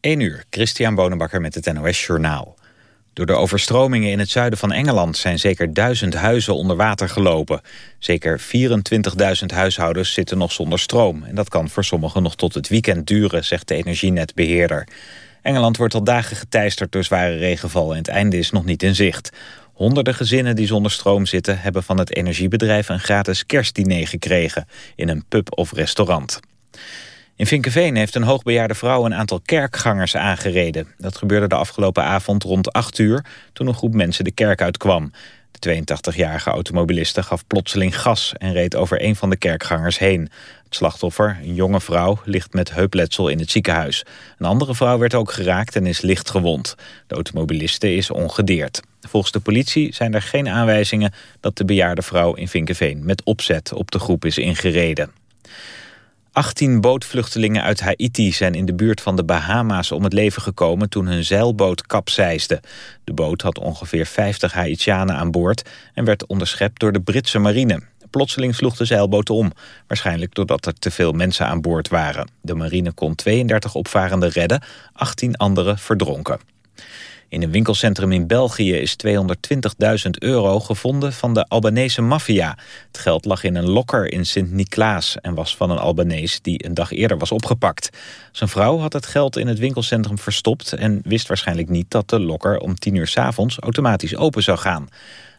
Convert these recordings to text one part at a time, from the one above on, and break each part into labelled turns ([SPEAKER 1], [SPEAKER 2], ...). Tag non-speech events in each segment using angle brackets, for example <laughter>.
[SPEAKER 1] 1 uur, Christian Bonenbakker met het NOS Journaal. Door de overstromingen in het zuiden van Engeland zijn zeker duizend huizen onder water gelopen. Zeker 24.000 huishoudens zitten nog zonder stroom. En dat kan voor sommigen nog tot het weekend duren, zegt de energienetbeheerder. Engeland wordt al dagen geteisterd door zware regenval en het einde is nog niet in zicht. Honderden gezinnen die zonder stroom zitten hebben van het energiebedrijf een gratis kerstdiner gekregen in een pub of restaurant. In Vinkenveen heeft een hoogbejaarde vrouw een aantal kerkgangers aangereden. Dat gebeurde de afgelopen avond rond 8 uur toen een groep mensen de kerk uitkwam. De 82-jarige automobiliste gaf plotseling gas en reed over een van de kerkgangers heen. Het slachtoffer, een jonge vrouw, ligt met heupletsel in het ziekenhuis. Een andere vrouw werd ook geraakt en is licht gewond. De automobiliste is ongedeerd. Volgens de politie zijn er geen aanwijzingen dat de bejaarde vrouw in Vinkenveen met opzet op de groep is ingereden. 18 bootvluchtelingen uit Haiti zijn in de buurt van de Bahama's om het leven gekomen toen hun zeilboot kapseisde. De boot had ongeveer 50 Haitianen aan boord en werd onderschept door de Britse marine. Plotseling sloeg de zeilboot om, waarschijnlijk doordat er te veel mensen aan boord waren. De marine kon 32 opvarenden redden, 18 anderen verdronken. In een winkelcentrum in België is 220.000 euro gevonden van de Albanese maffia. Het geld lag in een lokker in Sint-Niklaas en was van een Albanees die een dag eerder was opgepakt. Zijn vrouw had het geld in het winkelcentrum verstopt en wist waarschijnlijk niet dat de lokker om 10 uur s avonds automatisch open zou gaan.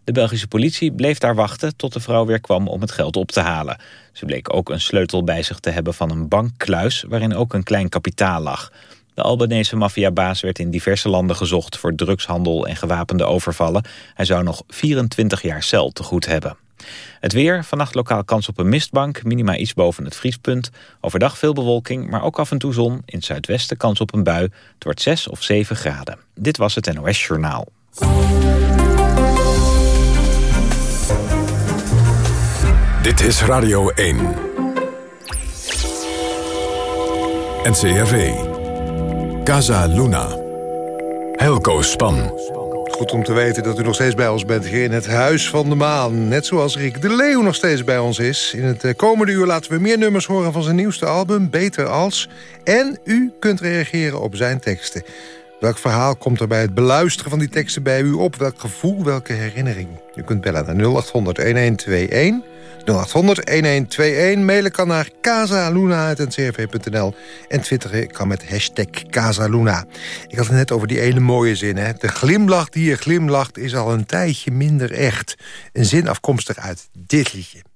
[SPEAKER 1] De Belgische politie bleef daar wachten tot de vrouw weer kwam om het geld op te halen. Ze bleek ook een sleutel bij zich te hebben van een bankkluis waarin ook een klein kapitaal lag. De Albanese maffiabaas werd in diverse landen gezocht voor drugshandel en gewapende overvallen. Hij zou nog 24 jaar cel te goed hebben. Het weer, vannacht lokaal kans op een mistbank, minima iets boven het vriespunt. Overdag veel bewolking, maar ook af en toe zon. In het zuidwesten kans op een bui. Het wordt 6 of 7 graden. Dit was het NOS Journaal.
[SPEAKER 2] Dit is Radio 1. NCRV. Casa Luna. Helco Span.
[SPEAKER 3] Goed om te weten dat u nog steeds bij ons bent hier in het Huis van de Maan. Net zoals Rick de Leeuw nog steeds bij ons is. In het eh, komende uur laten we meer nummers horen van zijn nieuwste album, Beter Als. En u kunt reageren op zijn teksten. Welk verhaal komt er bij het beluisteren van die teksten bij u op? Welk gevoel, welke herinnering? U kunt bellen naar 0800-1121... 0800-1121. Mailen kan naar casaluna.ncrv.nl. En twitteren kan met hashtag Casaluna. Ik had het net over die ene mooie zin. Hè? De glimlach die je glimlacht is al een tijdje minder echt. Een zin afkomstig uit dit liedje.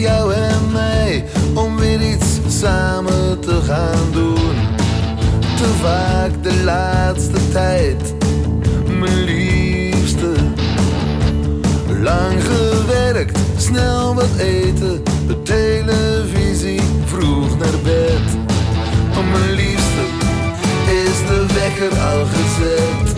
[SPEAKER 4] Jou en mij om weer iets samen te gaan doen. Te vaak de laatste tijd, mijn liefste. Lang gewerkt, snel wat eten, de televisie vroeg naar bed. Mijn liefste is de wekker al gezet.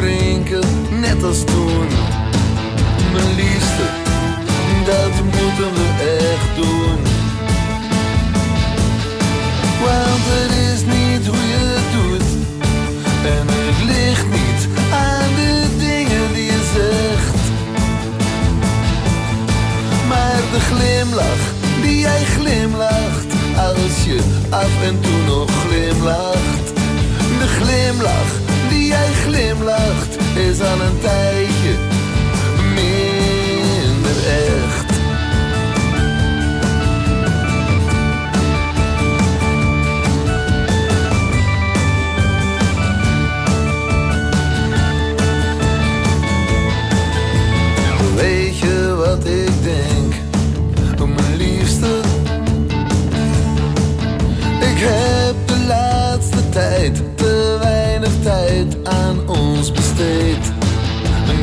[SPEAKER 4] Drinken, net als toen. Mijn liefste, dat moeten we echt doen. Want het is niet hoe je doet. En het ligt niet aan de dingen die je zegt. Maar de glimlach die jij glimlacht. Als je af en toe nog glimlacht. De glimlach jij glimlacht. Is al een tijdje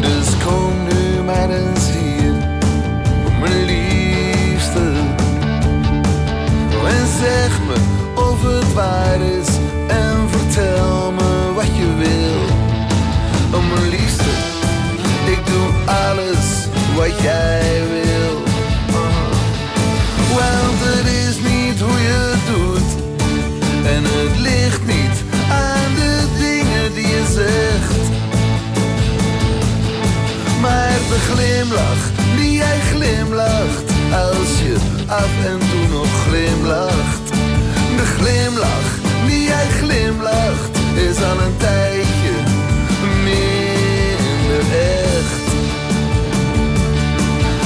[SPEAKER 4] Dus kom nu maar eens hier, mijn liefste. En zeg me of het waar is en vertel me wat je wil. Oh mijn liefste, ik doe alles wat jij wil. Glimlach die jij glimlacht. Als je af en toe nog glimlacht. De glimlach die jij glimlacht. Is al een tijdje minder echt.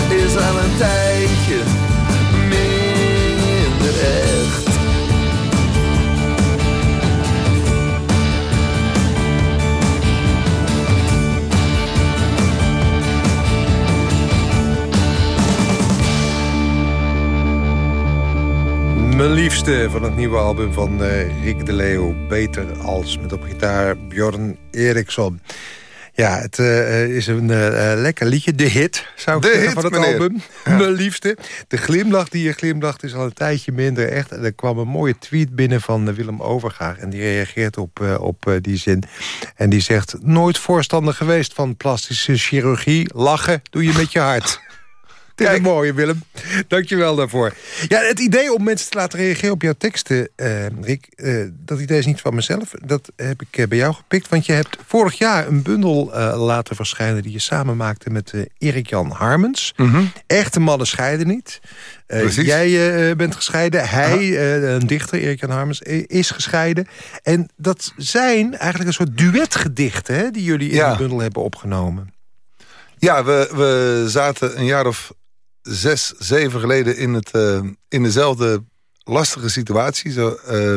[SPEAKER 4] Is al een tijdje
[SPEAKER 3] Mijn liefste van het nieuwe album van eh, Rick de Leeuw. Beter als met op gitaar Bjorn Eriksson. Ja, het eh, is een eh, lekker liedje. De hit, zou ik
[SPEAKER 5] De
[SPEAKER 3] zeggen,
[SPEAKER 5] hit,
[SPEAKER 3] van het
[SPEAKER 5] meneer.
[SPEAKER 3] album. <laughs> Mijn liefste. De glimlach die je glimlacht is al een tijdje minder echt. En er kwam een mooie tweet binnen van eh, Willem Overgaar. En die reageert op, eh, op eh, die zin. En die zegt... Nooit voorstander geweest van plastische chirurgie. Lachen doe je met je hart. Het is een mooie, Willem. Dankjewel daarvoor. Ja, het idee om mensen te laten reageren op jouw teksten, eh, Rick... eh, dat idee is niet van mezelf. Dat heb ik eh, bij jou gepikt. Want je hebt vorig jaar een bundel laten verschijnen... die je samen maakte met Erik-Jan Harmens. Echte mannen scheiden niet. Jij bent gescheiden. Hij, een dichter, Erik-Jan Harmens, is gescheiden. En dat zijn eigenlijk een soort duetgedichten... Hè, die jullie in
[SPEAKER 5] Ja.
[SPEAKER 3] de bundel hebben opgenomen.
[SPEAKER 5] Ja, we, we zaten een jaar of zes, zeven geleden in, het, eh, in dezelfde lastige situatie. Zo, eh,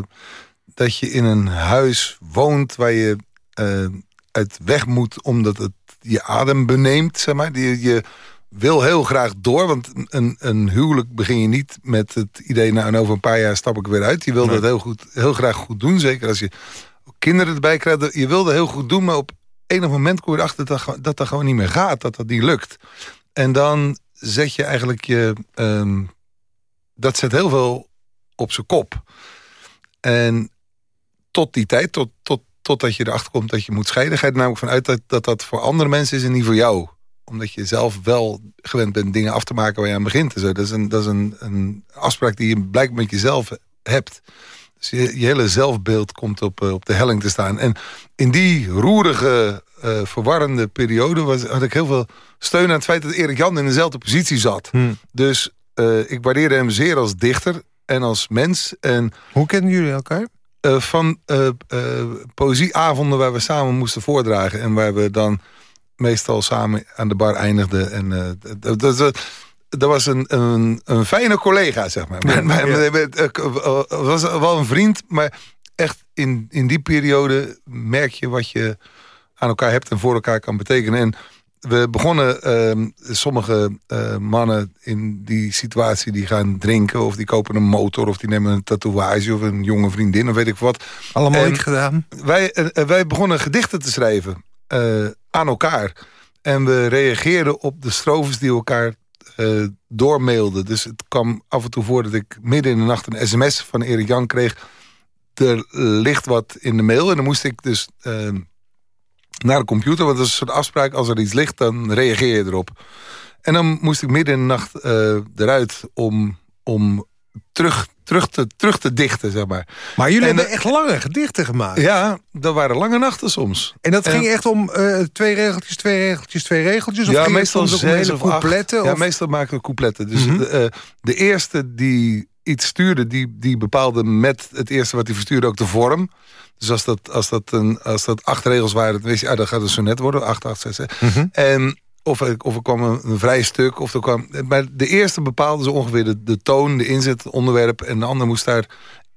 [SPEAKER 5] dat je in een huis woont waar je eh, uit weg moet omdat het je adem beneemt. Zeg maar. je, je wil heel graag door, want een, een huwelijk begin je niet met het idee... nou, over een paar jaar stap ik weer uit. Je wil dat heel, goed, heel graag goed doen, zeker als je kinderen erbij krijgt. Je wilde heel goed doen, maar op enig moment kom je erachter dat dat gewoon niet meer gaat. Dat dat niet lukt. En dan zet je eigenlijk je... ehm, dat zet heel veel op zijn kop. En tot die tijd, tot, tot, totdat je erachter komt dat je moet scheiden... er namelijk vanuit dat, dat dat voor andere mensen is en niet voor jou. Omdat je zelf wel gewend bent dingen af te maken waar je aan begint. en. Dat is, een, dat is een, een afspraak die je blijkbaar met jezelf hebt. Dus je, je hele zelfbeeld komt op, eh, op de helling te staan. En in die roerige, eh, verwarrende periode... Was, had ik heel veel steun aan het feit dat Erik Jan in dezelfde positie zat. Dus eh, ik waardeerde hem zeer als dichter en als mens. En
[SPEAKER 3] Hoe kennen jullie elkaar?
[SPEAKER 5] van poëzieavonden waar we samen moesten voordragen... en waar we dan meestal samen aan de bar eindigden. En, dat, dat, dat, was een, een, een fijne collega, zeg maar. Maar- maar-
[SPEAKER 3] ja.
[SPEAKER 5] maar- Het was wel een vriend, maar echt in, in die periode merk je wat je aan elkaar hebt en voor elkaar kan betekenen. En we begonnen, ehm, sommige eh, mannen in die situatie... die gaan drinken of die kopen een motor... of die nemen een tatoeage of een jonge vriendin of weet ik wat.
[SPEAKER 3] Allemaal niet gedaan.
[SPEAKER 5] Wij, eh, eh, wij begonnen gedichten te schrijven eh, aan elkaar. En we reageerden op de strofes die elkaar eh, doormailden. Dus het kwam af en toe voor dat ik midden in de nacht... een sms van Erik Jan kreeg... er ligt wat in de mail. En dan moest ik dus... eh, naar de computer. Want dat is een soort afspraak. Als er iets ligt, dan reageer je erop. En dan moest ik midden in de nacht eh, eruit om, om terug, terug, te, terug te dichten, zeg maar.
[SPEAKER 3] Maar jullie
[SPEAKER 5] En,
[SPEAKER 3] hebben
[SPEAKER 5] eh,
[SPEAKER 3] echt lange gedichten gemaakt.
[SPEAKER 5] Ja, dat waren lange nachten soms.
[SPEAKER 3] En dat
[SPEAKER 5] En-
[SPEAKER 3] ging echt om eh, twee regeltjes, twee regeltjes, twee regeltjes? Of
[SPEAKER 5] ja,
[SPEAKER 3] het
[SPEAKER 5] meestal zes
[SPEAKER 3] hele
[SPEAKER 5] of acht. Ja,
[SPEAKER 3] of-
[SPEAKER 5] meestal maken we coupletten. Dus
[SPEAKER 3] Mhm.
[SPEAKER 5] de, eh, de eerste die iets stuurde, die, die bepaalde met het eerste wat hij verstuurde ook de vorm. Dus als dat, als dat, een, als dat acht regels waren, dan wist je, ah, dat gaat een sonnet worden. Acht, acht, zes. zes.
[SPEAKER 3] Mhm.
[SPEAKER 5] En of er, of er kwam een, vrij stuk. Of er kwam, maar de eerste bepaalde zo ongeveer de, de toon, de inzet, het onderwerp. En de ander moest daar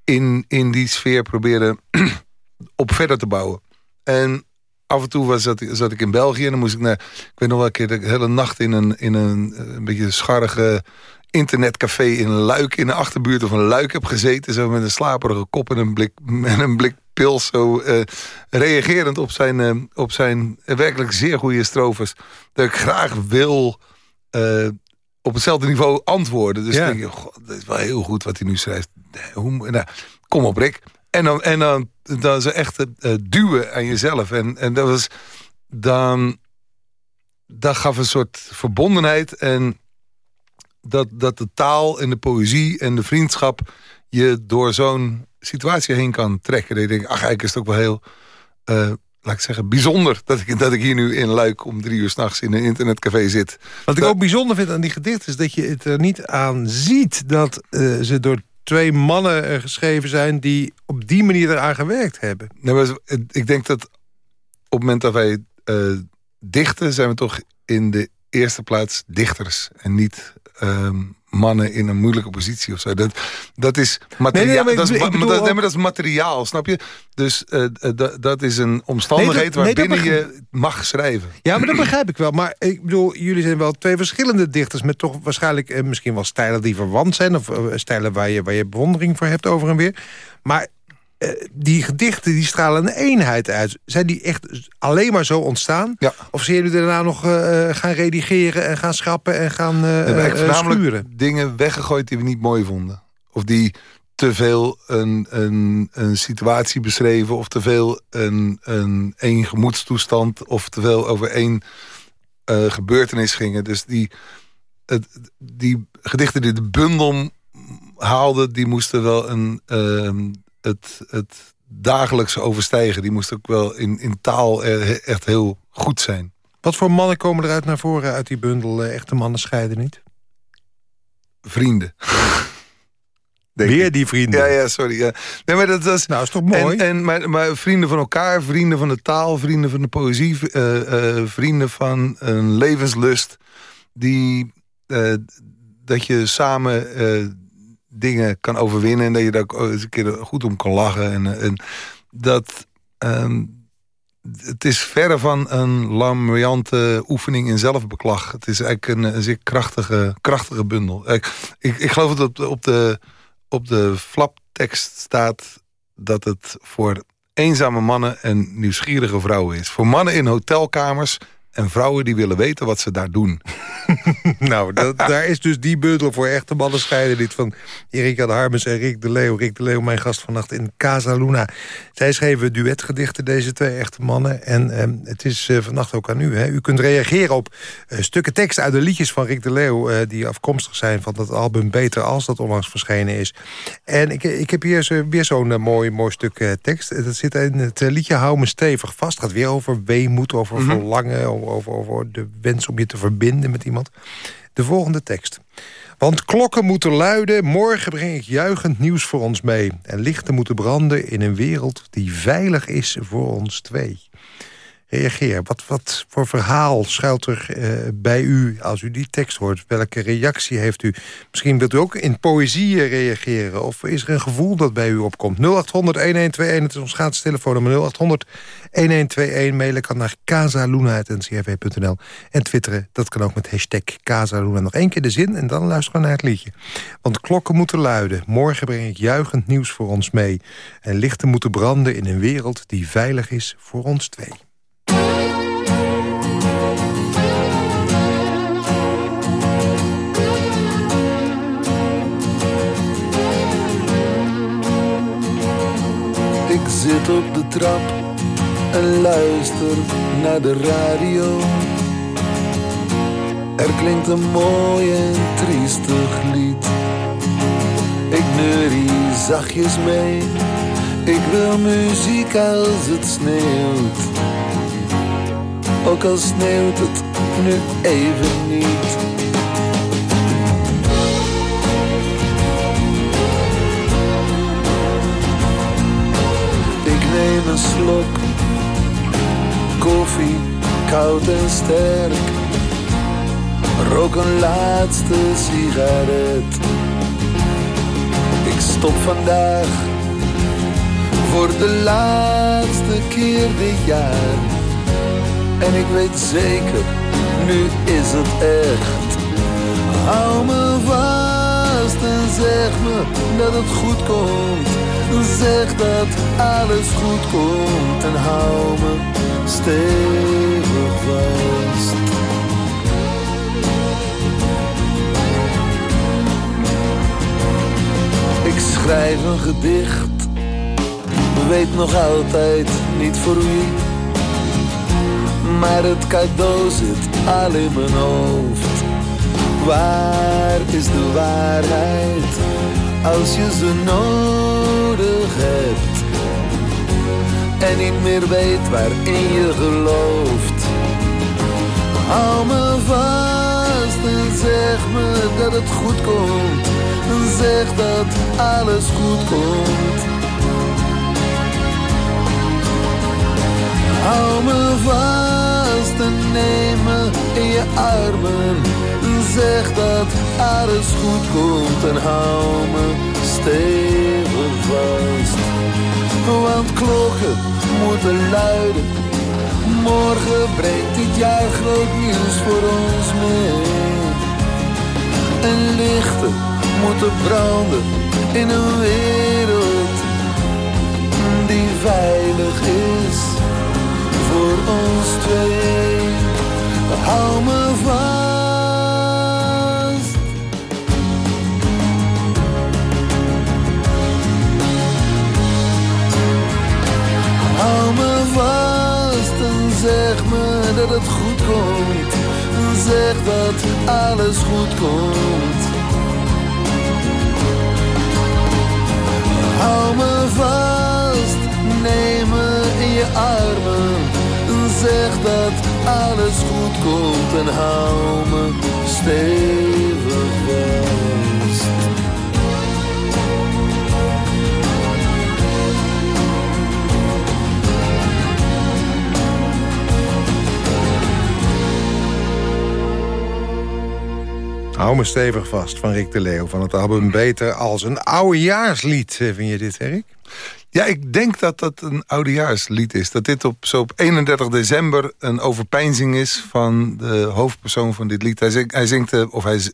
[SPEAKER 5] in, in die sfeer proberen <clears throat> op verder te bouwen. En af en toe was, zat, ik- in België en dan moest ik naar... Ik weet nog wel een keer de hele nacht in een, in een, eh, een beetje scharrige internetcafé in Luik... in de achterbuurt van Luik heb gezeten. Zo met een slaperige kop en een blik, <laughs> en een blik pils zo uh, reagerend op zijn, uh, op zijn werkelijk zeer goede strofes. Dat ik graag wil uh, op hetzelfde niveau antwoorden. Dus ja. denk je, god, dat is wel heel goed wat hij nu schrijft. Hoe, nou, kom op Rick. En dan, en dan, dan ze echt duwen aan jezelf. En, en dat was dan... Dat gaf een soort verbondenheid en dat, dat de taal en de poëzie en de vriendschap... je door zo'n situatie heen kan trekken. Dat je denkt, ach, eigenlijk is het ook wel heel... Uh, laat ik zeggen, bijzonder dat ik, dat ik hier nu in Luik om drie uur s'nachts in een internetcafé zit.
[SPEAKER 3] Wat ik ook bijzonder vind aan die gedichten is dat je het er niet aan ziet dat uh, ze door twee mannen uh, geschreven zijn die op die manier eraan gewerkt hebben.
[SPEAKER 5] Nee, maar ik denk dat op het moment dat wij dichten zijn we toch in de eerste plaats dichters en niet Ehm, mannen in een moeilijke positie of zo. Dat, dat is materiaal. Nee, dat, is, dat, dat is materiaal, snap je? Dus uh, dat is een omstandigheid nee, waarbinnen je mag schrijven.
[SPEAKER 3] Ja, maar dat begrijp ik wel. Maar ik bedoel, jullie zijn wel twee verschillende dichters... met toch waarschijnlijk uh, misschien wel stijlen die verwant zijn... of uh, stijlen waar je, waar je bewondering voor hebt over en weer. Maar uh, die gedichten die stralen een eenheid uit. Zijn die echt alleen maar zo ontstaan?
[SPEAKER 5] Ja.
[SPEAKER 3] Of zijn jullie daarna nog uh, gaan redigeren en gaan schrappen en gaan uh, schuren?
[SPEAKER 5] dingen weggegooid die we niet mooi vonden. Of die te veel een, een, een situatie beschreven... of te veel een, een, een gemoedstoestand... of te veel over één gebeurtenis gingen. Dus die, het, die gedichten die de bundel haalden... die moesten wel een ehm, het, het dagelijks overstijgen. Die moest ook wel in, in taal echt heel goed zijn.
[SPEAKER 3] Wat voor mannen komen eruit naar voren uit die bundel? Eh, echte mannen scheiden niet?
[SPEAKER 5] Vrienden. <laughs>
[SPEAKER 3] Weer die vrienden?
[SPEAKER 5] Ja, ja, sorry. Ja. Nee, maar dat was,
[SPEAKER 3] nou, is toch mooi?
[SPEAKER 5] En, en, maar, maar vrienden van elkaar, vrienden van de taal, vrienden van de poëzie... Uh, uh, vrienden van een levenslust... die uh, dat je samen dingen kan overwinnen... en dat je daar eens een keer goed om kan lachen. En, en dat... Um, het is verre van een lamriante oefening in zelfbeklag. Het is eigenlijk een, een zeer krachtige, krachtige bundel. Ik, ik, ik geloof dat op de, op de, op de flaptekst staat dat het voor eenzame mannen en nieuwsgierige vrouwen is. Voor mannen in hotelkamers en vrouwen die willen weten wat ze daar doen. <laughs>
[SPEAKER 3] nou, dat, daar is dus die bundel voor echte mannen scheiden dit van Erika de Harmens en Rick de Leeuw. Rick de Leeuw, mijn gast vannacht in Casa Luna. Zij schreven duetgedichten, deze twee echte mannen. En eh, het is uh, vannacht ook aan u. Hè. U kunt reageren op uh, stukken tekst uit de liedjes van Rick de Leeuw... Uh, die afkomstig zijn van het album Beter Als, dat onlangs verschenen is. En ik, ik heb hier zo, weer zo'n mooi, mooi stuk tekst. Dat zit in het liedje Hou me stevig vast. Het gaat weer over weemoed, over mm -hmm. verlangen... Over, de wens om je te verbinden met iemand. De volgende tekst. Want klokken moeten luiden, morgen breng ik juichend nieuws voor ons mee. En lichten moeten branden in een wereld die veilig is voor ons twee reageer. Wat, wat voor verhaal schuilt er uh, bij u als u die tekst hoort? Welke reactie heeft u? Misschien wilt u ook in poëzie reageren. Of is er een gevoel dat bij u opkomt? 0800-1121, het is ons gratis telefoonnummer 0800-1121. Mailen kan naar casaluna.ncrv.nl. En twitteren, dat kan ook met hashtag Casaluna. Nog één keer de zin en dan luisteren we naar het liedje. Want klokken moeten luiden. Morgen breng ik juichend nieuws voor ons mee. En lichten moeten branden in een wereld die veilig is voor ons twee.
[SPEAKER 4] Ik zit op de trap en luister naar de radio. Er klinkt een mooi en triestig lied. Ik neurie zachtjes mee. Ik wil muziek als het sneeuwt. Ook al sneeuwt het nu even niet. Een slok. Koffie, koud en sterk. Rook een laatste sigaret. Ik stop vandaag voor de laatste keer dit jaar. En ik weet zeker, nu is het echt. Hou me vast zeg me dat het goed komt. Zeg dat alles goed komt en hou me stevig vast. Ik schrijf een gedicht, weet nog altijd niet voor wie. Maar het cadeau zit al in mijn hoofd. Waar is de waarheid als je ze nodig hebt? En niet meer weet waarin je gelooft. Hou me vast en zeg me dat het goed komt. Zeg dat alles goed komt. Hou me vast en neem me in je armen. Zeg dat alles goed komt en hou me stevig vast. Want klokken moeten luiden. Morgen brengt dit jaar groot nieuws voor ons mee. En lichten moeten branden in een wereld die veilig is voor ons twee. Hou me vast. Vast en zeg me dat het goed komt. Zeg dat alles goed komt. Hou me vast, neem me in je armen. Zeg dat alles goed komt en hou me stevig
[SPEAKER 3] Hou me stevig vast van Rick de Leeuw van het album Beter als een oudejaarslied. Eh, Vind je dit, Erik?
[SPEAKER 5] Ja, ik denk dat dat een oudejaarslied is. Dat dit op, zo op 31 december een overpeinzing is van de hoofdpersoon van dit lied. Hij zingt, hij zingt eh, of hij,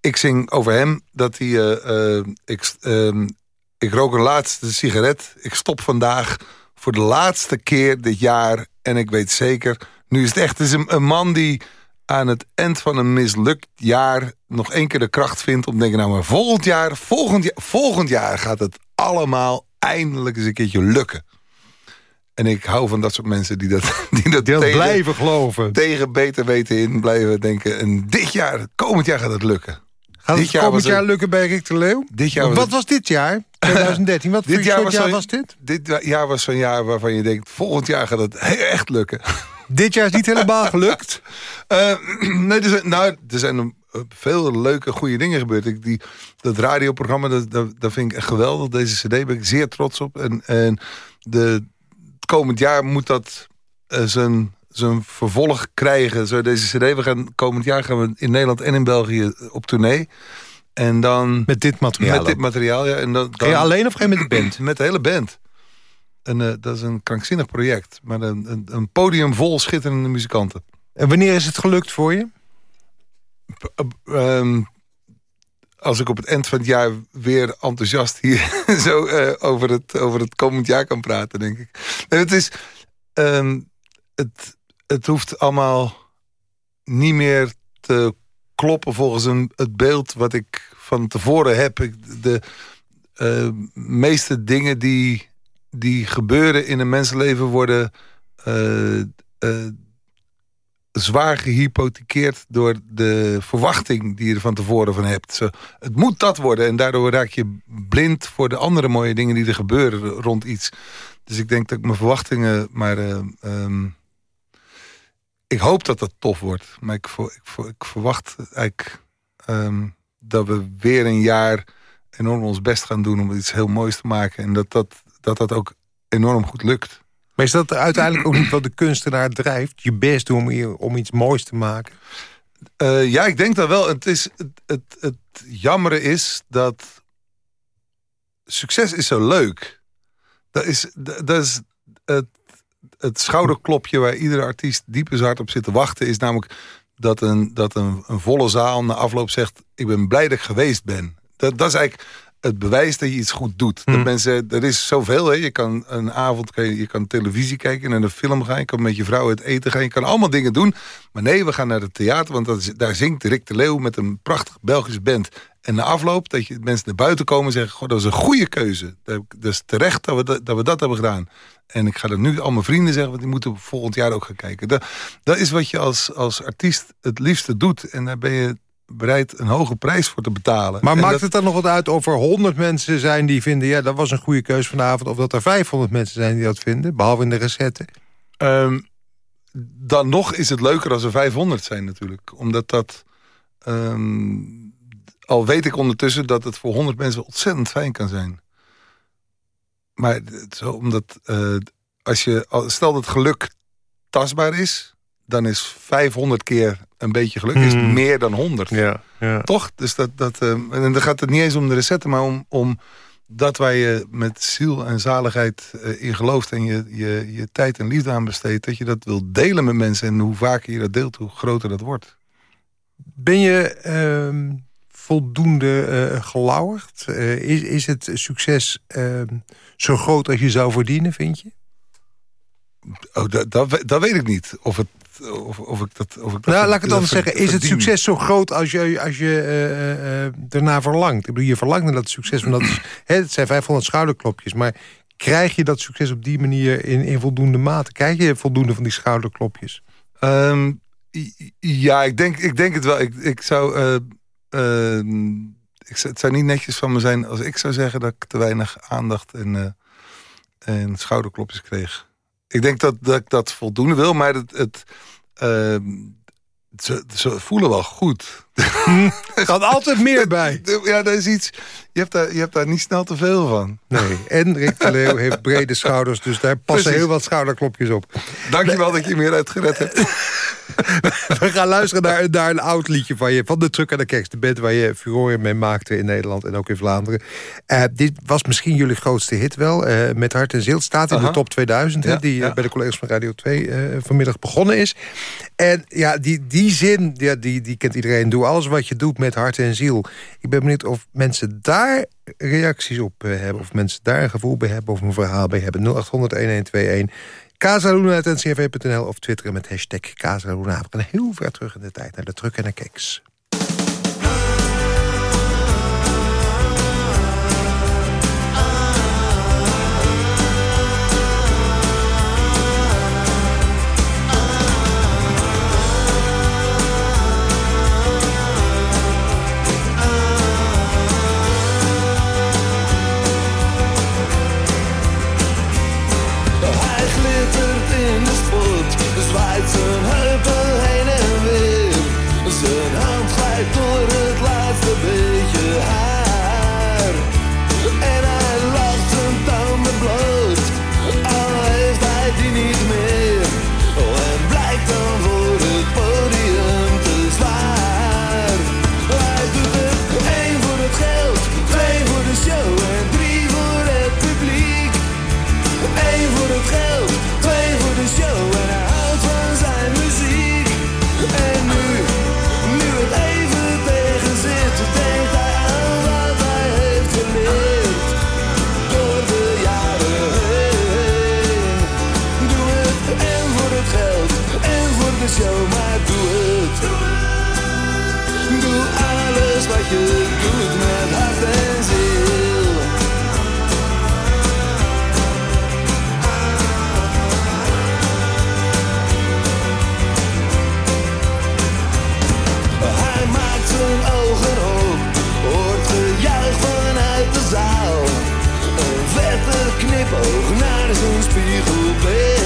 [SPEAKER 5] ik zing over hem dat hij... eh, ik, ehm, ik rook een laatste sigaret. Ik stop vandaag voor de laatste keer dit jaar. En ik weet zeker, nu is het echt is een man die aan het eind van een mislukt jaar... nog één keer de kracht vindt om te denken... nou, maar volgend jaar, volgend jaar, volgend jaar gaat het allemaal eindelijk eens een keertje lukken. En ik hou van dat soort mensen die dat, <laughs> die dat,
[SPEAKER 3] Die
[SPEAKER 5] tegen,
[SPEAKER 3] blijven geloven.
[SPEAKER 5] tegen beter weten in blijven denken. En dit jaar, komend jaar gaat het lukken.
[SPEAKER 3] Gaat
[SPEAKER 5] dit
[SPEAKER 3] het komend jaar lukken bij Rick de Leeuw?
[SPEAKER 5] Dit jaar was
[SPEAKER 3] Wat
[SPEAKER 5] het-
[SPEAKER 3] was dit jaar? <laughs> 2013. Wat voor
[SPEAKER 5] Dit jaar was,
[SPEAKER 3] jaar was dit?
[SPEAKER 5] Dit jaar was zo'n jaar waarvan je denkt... volgend jaar gaat het he- echt lukken.
[SPEAKER 3] Dit jaar is niet helemaal gelukt.
[SPEAKER 5] Eh, <clears throat> nee, er zijn, nou, er zijn een- eh, veel leuke, goede dingen gebeurd. Ik, die, dat radioprogramma, dat, dat, dat vind ik echt geweldig. Deze cd ben ik zeer trots op. En, en de, het komend jaar moet dat eh, zijn, zijn vervolg krijgen. Zo, deze cd, we gaan, komend jaar gaan we in Nederland en in België op tournee. En dan...
[SPEAKER 3] Met dit materiaal.
[SPEAKER 5] Met dit materiaal, ja. En dan,
[SPEAKER 3] Ga je alleen of ga je met de band? <clears throat>
[SPEAKER 5] met de hele band. En eh, dat is een krankzinnig project. Maar een, een, een podium vol schitterende muzikanten.
[SPEAKER 3] En wanneer is het gelukt voor je?
[SPEAKER 5] Eh, ehm, als ik op het eind van het jaar weer enthousiast hier <laughs> zo eh, over, het, over het komend jaar kan praten, denk ik. Het is. ehm, het, het hoeft allemaal niet meer te kloppen volgens een, het beeld wat ik van tevoren heb. Ik, de meeste dingen die, die gebeuren in een mensenleven worden eh, eh, zwaar gehypothekeerd door de verwachting die je er van tevoren van hebt. Het moet dat worden en daardoor raak je blind voor de andere mooie dingen die er gebeuren rond iets. Dus ik denk dat ik mijn verwachtingen maar... eh, ehm, ik hoop dat dat tof wordt, maar ik, ik, ik verwacht eigenlijk ehm, dat we weer een jaar enorm ons best gaan doen om iets heel moois te maken. En dat dat, dat, dat ook enorm goed lukt.
[SPEAKER 3] Maar is dat uiteindelijk ook niet wat de kunstenaar drijft? Je best doen om, om iets moois te maken?
[SPEAKER 5] Eh, ja, ik denk dat wel. Het, is, het, het, het jammere is dat succes is zo leuk. Dat is, dat is het, schouderklopje waar iedere artiest diep in zijn hart op zit te wachten... is namelijk dat een, dat een, een volle zaal na afloop zegt... ik ben blij dat ik geweest ben. Dat, dat is eigenlijk het bewijs dat je iets goed doet. Dat
[SPEAKER 3] Hmm.
[SPEAKER 5] mensen, er is zoveel. Hè. Je kan een avond kan je, je kan televisie kijken, naar een film gaan. Je kan met je vrouw uit eten gaan. Je kan allemaal dingen doen. Maar nee, we gaan naar het theater. Want dat is, daar zingt Rick de Leeuw met een prachtig Belgisch band. En na afloop, dat je mensen naar buiten komen en zeggen... Goh, dat is een goede keuze. Dat dat is terecht dat we dat, dat we dat hebben gedaan. En ik ga dat nu al mijn vrienden zeggen... want die moeten volgend jaar ook gaan kijken. Dat, dat is wat je als, als artiest het liefste doet. En daar ben je bereid een hoge prijs voor te betalen.
[SPEAKER 3] Maar
[SPEAKER 5] En
[SPEAKER 3] maakt
[SPEAKER 5] dat-
[SPEAKER 3] het dan nog wat uit of er 100 mensen zijn die vinden... ja, dat was een goede keus vanavond... of dat er 500 mensen zijn die dat vinden, behalve in de recette?
[SPEAKER 5] Ehm, dan nog is het leuker als er 500 zijn natuurlijk. Omdat dat... ehm, al weet ik ondertussen dat het voor 100 mensen ontzettend fijn kan zijn. Maar zo, omdat... eh, als je, stel dat geluk tastbaar is... dan is 500 keer een beetje geluk is
[SPEAKER 3] Hmm.
[SPEAKER 5] meer dan 100.
[SPEAKER 3] Ja, ja.
[SPEAKER 5] Toch? Dus dat, dat, ehm, en dan gaat het niet eens om de recetten, maar om, om dat waar je met ziel en zaligheid eh, in gelooft en je, je, je tijd en liefde aan besteedt, dat je dat wil delen met mensen. En hoe vaker je dat deelt, hoe groter dat wordt.
[SPEAKER 3] Ben je ehm, voldoende eh gelauwerd? Eh, is, is het succes ehm, zo groot als je zou verdienen, vind je?
[SPEAKER 5] Oh, dat, dat, dat weet ik niet. Of, het, of, of ik dat. Of ik dat
[SPEAKER 3] Nou, laat ik het anders zeggen. Is het succes zo groot als je, als je eh, eh, eh, ernaar verlangt? Ik bedoel, je verlangt naar dat succes. Want dat is, <clears throat> hè, het zijn 500 schouderklopjes. Maar krijg je dat succes op die manier in, in voldoende mate? Krijg je voldoende van die schouderklopjes?
[SPEAKER 5] Ehm, ja, ik denk, ik denk het wel. Ik, ik zou. eh, ehm, ik, het zou niet netjes van me zijn als ik zou zeggen dat ik te weinig aandacht en, eh, en schouderklopjes kreeg. Ik denk dat, dat ik dat voldoende wil, maar het. het ehm, ze, ze voelen wel goed. <laughs>
[SPEAKER 3] Er kan altijd meer bij.
[SPEAKER 5] Ja, dat is iets. Je hebt, daar, je hebt daar niet snel te veel van.
[SPEAKER 3] Nee, en Rick de Leeuw heeft brede schouders. Dus daar passen
[SPEAKER 5] Precies.
[SPEAKER 3] heel wat schouderklopjes op.
[SPEAKER 5] Dankjewel dat je meer uitgered hebt. <laughs>
[SPEAKER 3] We gaan luisteren naar, naar een oud liedje van je. Van de Truck en de Keks. De band waar je furore mee maakte in Nederland en ook in Vlaanderen. Eh, dit was misschien jullie grootste hit wel. eh, met Hart en Ziel staat in de top 2000. hè,
[SPEAKER 5] Ja,
[SPEAKER 3] die eh,
[SPEAKER 5] ja.
[SPEAKER 3] bij de collega's van Radio 2 eh, vanmiddag begonnen is. En ja, die, die zin, ja, die, die kent iedereen. Alles wat je doet met hart en ziel. Ik ben benieuwd of mensen daar reacties op eh, hebben. Of mensen daar een gevoel bij hebben of een verhaal bij hebben. 0800-1121. Casaluna.ncrv.nl of twitteren met hashtag Casaluna. We gaan heel ver terug in de tijd naar de truck en de keks.
[SPEAKER 4] Spiegelbeeld.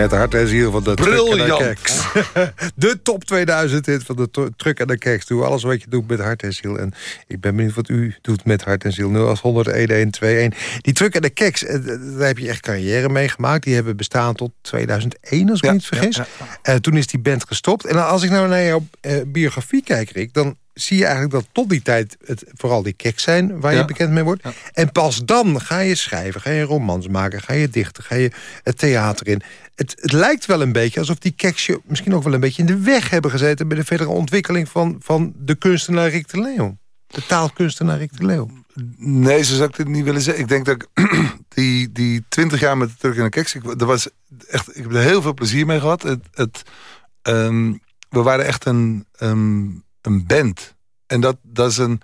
[SPEAKER 4] Met hart en ziel
[SPEAKER 3] van de Truck en de. Keks. <laughs> De top 2000 hit van de tr- Truck en de Keks. Doe alles wat je doet met hart en ziel. En ik ben benieuwd wat u doet met hart en ziel. 0 als 100 1121. Die Truck en de Keks, eh, daar heb je echt carrière mee gemaakt. Die hebben bestaan tot 2001, als ik
[SPEAKER 5] Ja,
[SPEAKER 3] me niet vergis.
[SPEAKER 5] ja,
[SPEAKER 3] Eh, toen is die band gestopt. En als ik nou naar jouw eh, biografie kijk, Rick... dan zie je eigenlijk dat tot die tijd het vooral die keks zijn... waar je bekend mee wordt. En pas dan ga je schrijven, ga je romans maken... ga je dichten, ga je het theater in. Het, het lijkt wel een beetje alsof die keks je misschien ook wel een beetje in de weg hebben gezeten... bij de verdere ontwikkeling van, van de kunstenaar Rick de Leeuw. De taalkunstenaar Rick de Leeuw.
[SPEAKER 5] Nee, zo zou ik het niet willen zeggen. Ik denk dat ik <clears throat> die, die 20 jaar met de Turk en de Keks... Ik, er was echt, ik heb er heel veel plezier mee gehad. Het, het, ehm, we waren echt een, ehm, een band. En dat, dat, is een,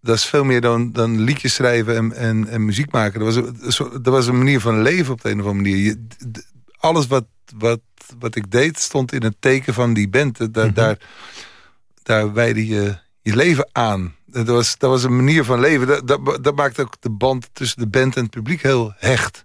[SPEAKER 5] dat is veel meer dan, dan liedjes schrijven en, en, en muziek maken. Dat was, een, dat was een manier van leven op de een of andere manier. Je, alles wat, wat, wat ik deed stond in het teken van die band. Daar, daar, daar wijde je je leven aan. Dat was, dat was een manier van leven. Dat, dat, dat maakte ook de band tussen de band en het publiek heel hecht.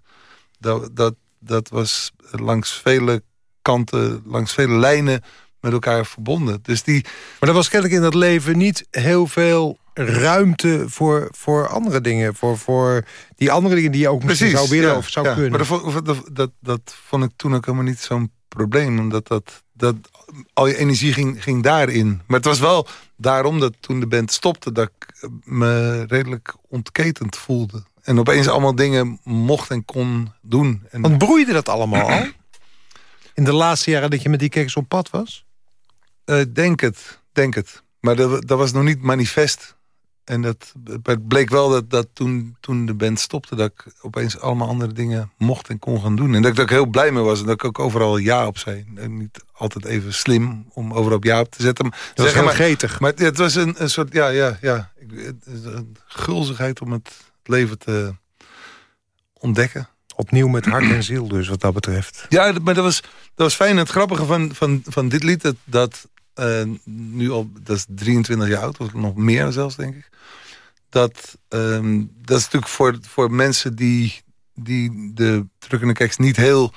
[SPEAKER 5] Dat, dat, dat was langs vele kanten, langs vele lijnen met elkaar verbonden. Dus die,
[SPEAKER 3] Maar er was kennelijk in dat leven niet heel veel ruimte voor, voor andere dingen. Voor, voor die andere dingen die je ook misschien zou willen
[SPEAKER 5] ja,
[SPEAKER 3] of zou
[SPEAKER 5] ja.
[SPEAKER 3] kunnen.
[SPEAKER 5] Maar dat, vond- dat, dat, vond ik toen ook helemaal niet zo'n probleem. Omdat dat, dat, al je energie ging, ging daarin. Maar het was wel daarom dat toen de band stopte... dat ik me redelijk ontketend voelde. En opeens allemaal dingen mocht en kon doen. En,
[SPEAKER 3] Want broeide dat allemaal al? In de laatste jaren dat je met die keks op pad was?
[SPEAKER 5] Eh, denk het, denk het. Maar dat, dat was nog niet manifest. En dat, het bleek wel dat, dat toen, toen de band stopte... dat ik opeens allemaal andere dingen mocht en kon gaan doen. En dat, ik- dat ik heel blij mee was. En dat ik ook overal ja op zei. En niet altijd even slim om overal op ja op te zetten. Maar,
[SPEAKER 3] Dat was
[SPEAKER 5] maar,
[SPEAKER 3] getig.
[SPEAKER 5] maar het was een, een soort, ja, ja, ja. Een gulzigheid om het leven te ontdekken.
[SPEAKER 3] Opnieuw met hart en ziel dus, wat dat betreft.
[SPEAKER 5] Ja, maar dat was, dat was fijn. Het grappige van, van, van dit lied, dat, dat eh, nu al, dat is 23 jaar oud, of nog meer zelfs, denk ik. Dat, ehm, dat is natuurlijk voor, voor mensen die, die de drukkende keks niet heel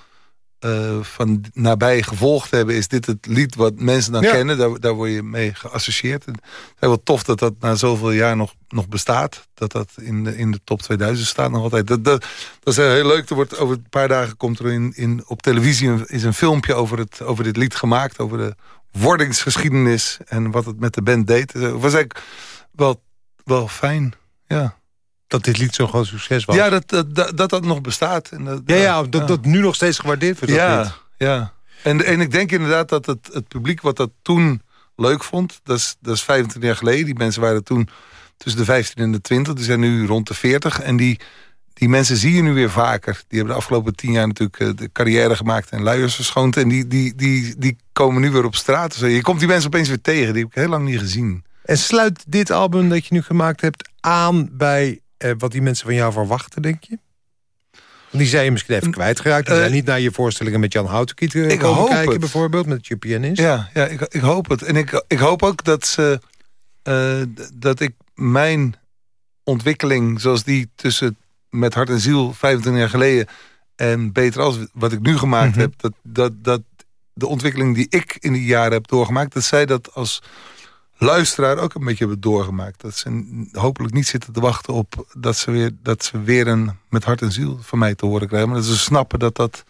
[SPEAKER 5] eh, van nabij gevolgd hebben, is dit het lied wat mensen dan
[SPEAKER 3] Ja.
[SPEAKER 5] kennen. Daar, daar word je mee geassocieerd. En het is wel tof dat dat na zoveel jaar nog, nog bestaat. Dat dat in de, in de top 2000 staat nog altijd. Dat, dat, dat is heel leuk. Er wordt over een paar dagen komt er in, in, op televisie een, is een filmpje over, het, over dit lied gemaakt. Over de wordingsgeschiedenis en wat het met de band deed. Het was eigenlijk wel, wel fijn. Ja,
[SPEAKER 3] Dat dit lied zo'n groot succes was.
[SPEAKER 5] ja dat, dat, dat, dat dat nog bestaat. En dat,
[SPEAKER 3] ja, ja, dat, dat nu nog steeds gewaardeerd wordt.
[SPEAKER 5] ja,
[SPEAKER 3] lied.
[SPEAKER 5] ja. En, en ik denk inderdaad dat het, het publiek wat dat toen leuk vond... Dat is, dat is 25 jaar geleden. Die mensen waren toen tussen de 15 en de 20. Die zijn nu rond de 40. En die, die mensen zie je nu weer vaker. Die hebben de afgelopen 10 jaar natuurlijk eh, de carrière gemaakt... en luiers verschoond. En die, die, die, die komen nu weer op straat. Zo, Je komt die mensen opeens weer tegen. Die heb ik heel lang niet gezien.
[SPEAKER 3] En sluit dit album dat je nu gemaakt hebt aan bij eh, wat die mensen van jou verwachten, denk je? Want die zijn je misschien even kwijtgeraakt. Die
[SPEAKER 5] Eh,
[SPEAKER 3] zijn niet naar je voorstellingen met Jan Houtenkiet eh,
[SPEAKER 5] ik hoop
[SPEAKER 3] kijken,
[SPEAKER 5] het.
[SPEAKER 3] bijvoorbeeld, met je pianist.
[SPEAKER 5] Ja, ja ik, ik hoop het. En ik, ik hoop ook dat ze... eh, dat ik mijn ontwikkeling zoals die tussen met hart en ziel 25 jaar geleden en beter als wat ik nu gemaakt
[SPEAKER 3] Mhm.
[SPEAKER 5] heb, dat, dat, dat de ontwikkeling die ik in die jaren heb doorgemaakt, dat zij dat als luisteraar ook een beetje hebben doorgemaakt. Dat ze hopelijk niet zitten te wachten op dat ze weer, dat ze weer een met hart en ziel van mij te horen krijgen. Maar dat ze snappen dat dat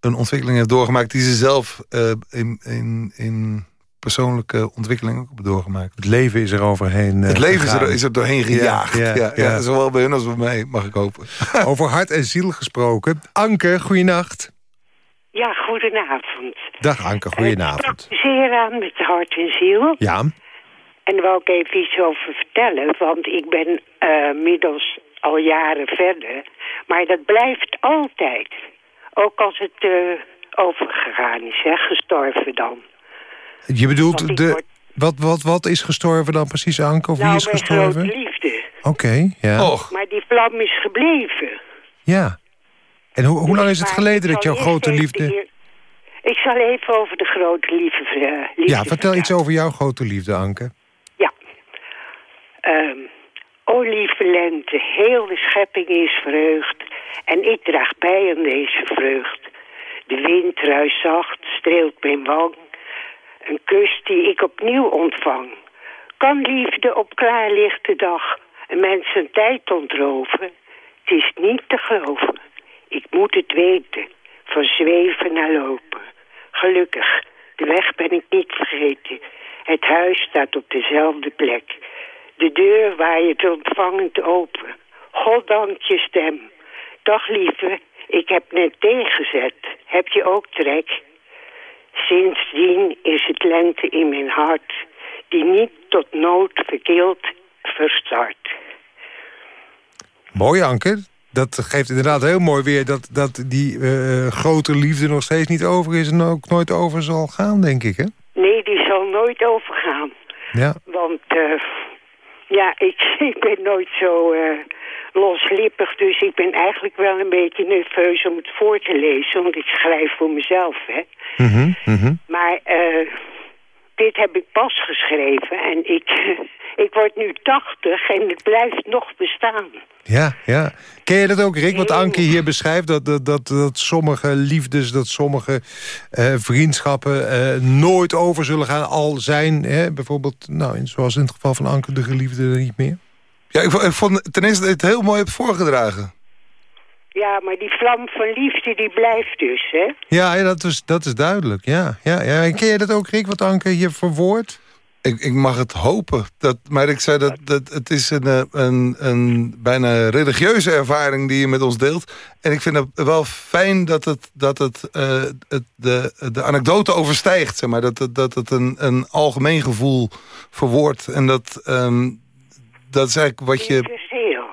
[SPEAKER 5] een ontwikkeling heeft doorgemaakt die ze zelf eh, in, in, in persoonlijke ontwikkeling ook heb doorgemaakt.
[SPEAKER 3] Het leven is er overheen
[SPEAKER 5] Het leven is er, is er doorheen gejaagd. Ja, ja,
[SPEAKER 3] ja.
[SPEAKER 5] Zowel bij hun als bij mij, mag ik hopen. <laughs>
[SPEAKER 3] Over hart en ziel gesproken. Anke, goeienacht.
[SPEAKER 6] Ja, goedenavond.
[SPEAKER 3] Dag Anke, goedenavond.
[SPEAKER 6] Ik zeer aan met hart en ziel.
[SPEAKER 3] Ja,
[SPEAKER 6] En daar wou ik even iets over vertellen. Want ik ben eh middels al jaren verder. Maar dat blijft altijd. Ook als het eh, overgegaan is, hè, gestorven dan.
[SPEAKER 3] Je bedoelt, de, wat, wat, wat is gestorven dan precies, Anke? Of wie
[SPEAKER 6] nou,
[SPEAKER 3] is
[SPEAKER 6] mijn
[SPEAKER 3] gestorven?
[SPEAKER 6] grote liefde.
[SPEAKER 3] Oké, ja.
[SPEAKER 5] Och,
[SPEAKER 6] Maar die vlam is gebleven.
[SPEAKER 3] ja. En hoe, hoe lang is het geleden dat jouw grote liefde...
[SPEAKER 6] Ik zal even over de grote liefde, eh, liefde
[SPEAKER 3] Ja, vertel iets over jouw grote liefde, Anke.
[SPEAKER 6] Ja. Ehm o lieve lente, heel de schepping is verheugd. En ik draag bij aan deze vreugd. De wind ruist zacht, streelt mijn wang. Een kus die ik opnieuw ontvang. Kan liefde op klaarlichte dag een mens zijn tijd ontroven? Het is niet te geloven. Ik moet het weten. Van zweven naar lopen. Gelukkig, de weg ben ik niet vergeten. Het huis staat op dezelfde plek. De deur waar je het ontvangend open. God dank je stem. Dag lieve, ik heb net tegenzet. Heb je ook trek? Sindsdien is het lente in mijn hart. Die niet tot nood verkeeld verstart.
[SPEAKER 3] Mooi, Anke. Dat geeft inderdaad heel mooi weer dat, dat die eh, grote liefde nog steeds niet over is... en ook nooit over zal gaan, denk ik, hè?
[SPEAKER 6] Nee, die zal nooit overgaan.
[SPEAKER 3] Ja.
[SPEAKER 6] Want eh, ja, ik, <laughs> ik ben nooit zo eh, loslippig. Dus ik ben eigenlijk wel een beetje nerveus om het voor te lezen. Want ik schrijf voor mezelf, hè.
[SPEAKER 3] Mhm, mhm.
[SPEAKER 6] Maar eh, dit heb ik pas geschreven. En ik, <laughs> ik word nu 80 en het blijft nog bestaan.
[SPEAKER 3] Ja, ja. Ken je dat ook, Rick, wat Anke hier beschrijft? Dat, dat, dat, dat sommige liefdes, dat sommige eh, vriendschappen eh, nooit over zullen gaan. Al zijn, hè, bijvoorbeeld, nou, zoals in het geval van Anke, de geliefde er niet meer.
[SPEAKER 5] Ja, ik vond- ten eerste dat je het heel mooi hebt voorgedragen.
[SPEAKER 6] Ja, maar die vlam van liefde die blijft dus, hè.
[SPEAKER 3] Ja, ja dat, is, dat is duidelijk, ja. ja, ja. En ken je dat ook, Rick, wat Anke hier verwoordt?
[SPEAKER 5] Ik, ik mag het hopen. Dat, maar ik zei dat, dat het is een, eh, een, een bijna religieuze ervaring die je met ons deelt. En ik vind het wel fijn dat het, dat het, eh, het de, de anekdote overstijgt. Zeg maar. Dat het, dat het een, een algemeen gevoel verwoordt. En dat, ehm, dat is eigenlijk wat je...
[SPEAKER 6] Universeel.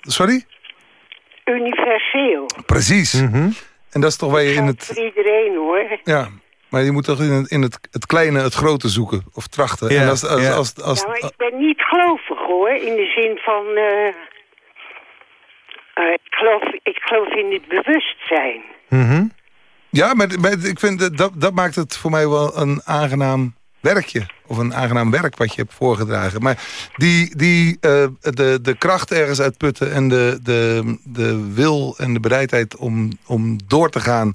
[SPEAKER 5] Sorry?
[SPEAKER 6] Universeel.
[SPEAKER 5] Precies.
[SPEAKER 3] Mhm.
[SPEAKER 5] En dat is toch waar je in het...
[SPEAKER 6] voor iedereen, hoor.
[SPEAKER 5] Ja, maar je moet toch in het, in het, het kleine het grote zoeken. Of trachten.
[SPEAKER 3] Ja,
[SPEAKER 5] en als, als,
[SPEAKER 3] ja.
[SPEAKER 5] als, als,
[SPEAKER 6] Ja, maar ik ben niet gelovig hoor, in de zin van... eh, eh, ik, geloof, ik geloof in het bewustzijn.
[SPEAKER 3] Mhm.
[SPEAKER 5] Ja, maar, maar ik vind dat- dat, dat maakt het voor mij wel een aangenaam werkje. Of een aangenaam werk wat je hebt voorgedragen. Maar die, die, eh, de, de kracht ergens uitputten en de, de, de wil en de bereidheid om, om door te gaan...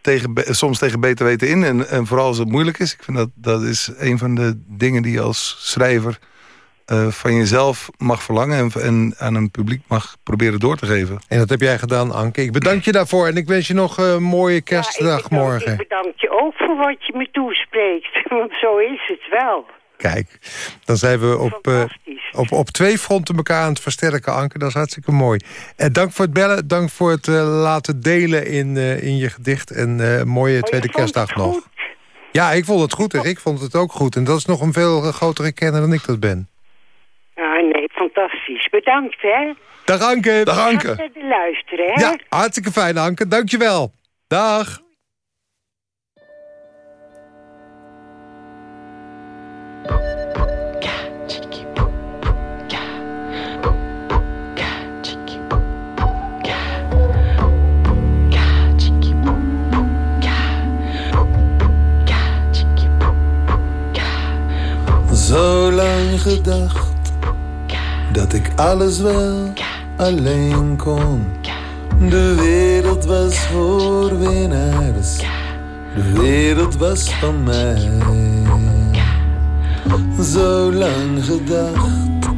[SPEAKER 5] Tegen, soms tegen beter weten in. En, en vooral als het moeilijk is. Ik vind dat dat is een van de dingen die als schrijver eh, van jezelf mag verlangen. En, en aan een publiek mag proberen door te geven.
[SPEAKER 3] En dat heb jij gedaan, Anke. Ik bedank je daarvoor en ik wens je nog een mooie
[SPEAKER 6] Ja,
[SPEAKER 3] kerstdag
[SPEAKER 6] ik bedank,
[SPEAKER 3] morgen.
[SPEAKER 6] Ik bedank je ook voor wat je me toespreekt. <laughs> Want zo is het wel.
[SPEAKER 3] Kijk, dan zijn we op, eh, op, op twee fronten elkaar aan het versterken, Anke. Dat is hartstikke mooi. En dank voor het bellen, dank voor het eh, laten delen in, eh, in je gedicht. En eh, mooie tweede kerstdag nog.
[SPEAKER 6] goed.
[SPEAKER 3] Ja, ik vond het goed en ik vond het ook goed. En dat is nog een veel eh, grotere kenner dan ik dat ben.
[SPEAKER 6] Fantastisch. Bedankt, hè.
[SPEAKER 3] Dag Anke.
[SPEAKER 5] Dag Anke.
[SPEAKER 6] verder luisteren, hè.
[SPEAKER 3] Ja, hartstikke fijn Anke. Dankjewel. Dag.
[SPEAKER 4] Zo lang gedacht dat ik alles wel alleen kon. De wereld was voor winnaars, de wereld was van mij. Zo lang gedacht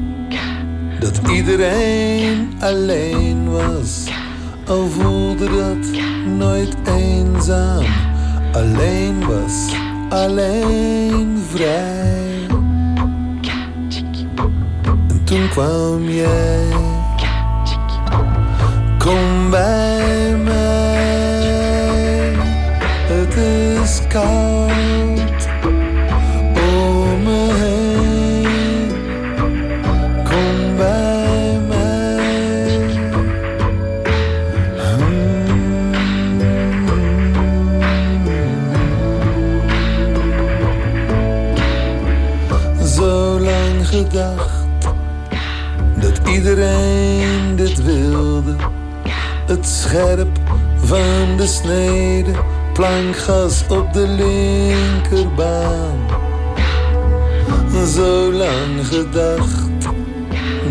[SPEAKER 4] dat iedereen alleen was, al voelde dat nooit eenzaam. Alleen was alleen vrij. Toen kwam jij. Kom bij mij, het is koud iedereen dit wilde. Het scherp van de snede, plankgas op de linkerbaan. Zo lang gedacht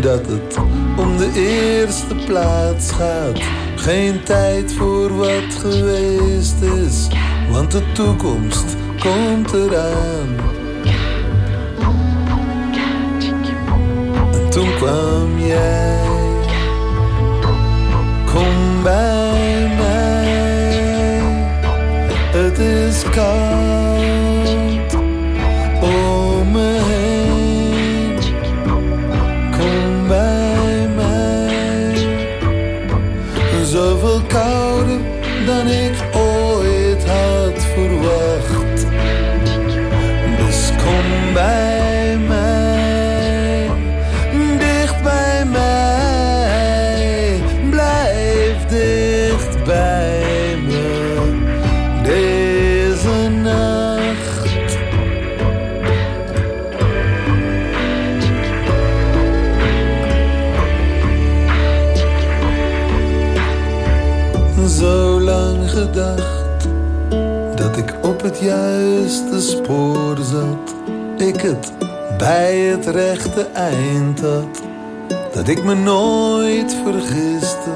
[SPEAKER 4] dat het om de eerste plaats gaat. Geen tijd voor wat geweest is, want de toekomst komt eraan. Kom bij mij, het is koud ik op het juiste spoor zat. Ik het bij het rechte eind had. Dat ik me nooit vergiste.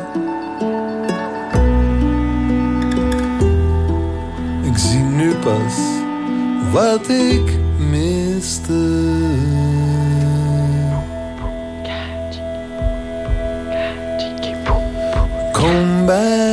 [SPEAKER 4] Ik zie nu pas wat ik miste. Kom bij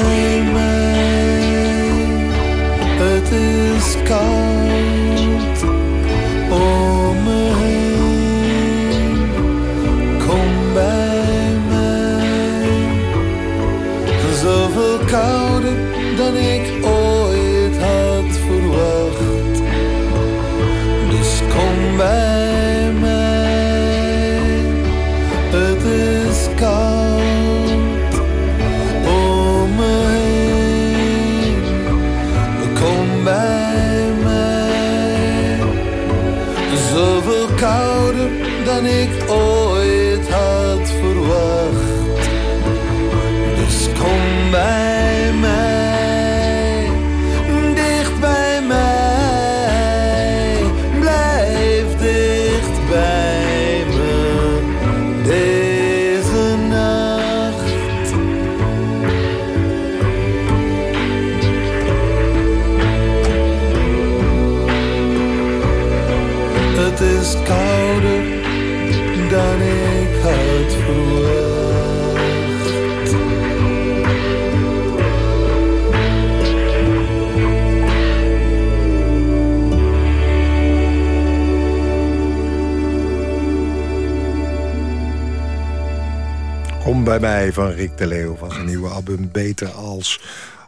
[SPEAKER 4] Kom bij mij
[SPEAKER 3] van Rick de Leeuw van zijn nieuwe album Beter Als.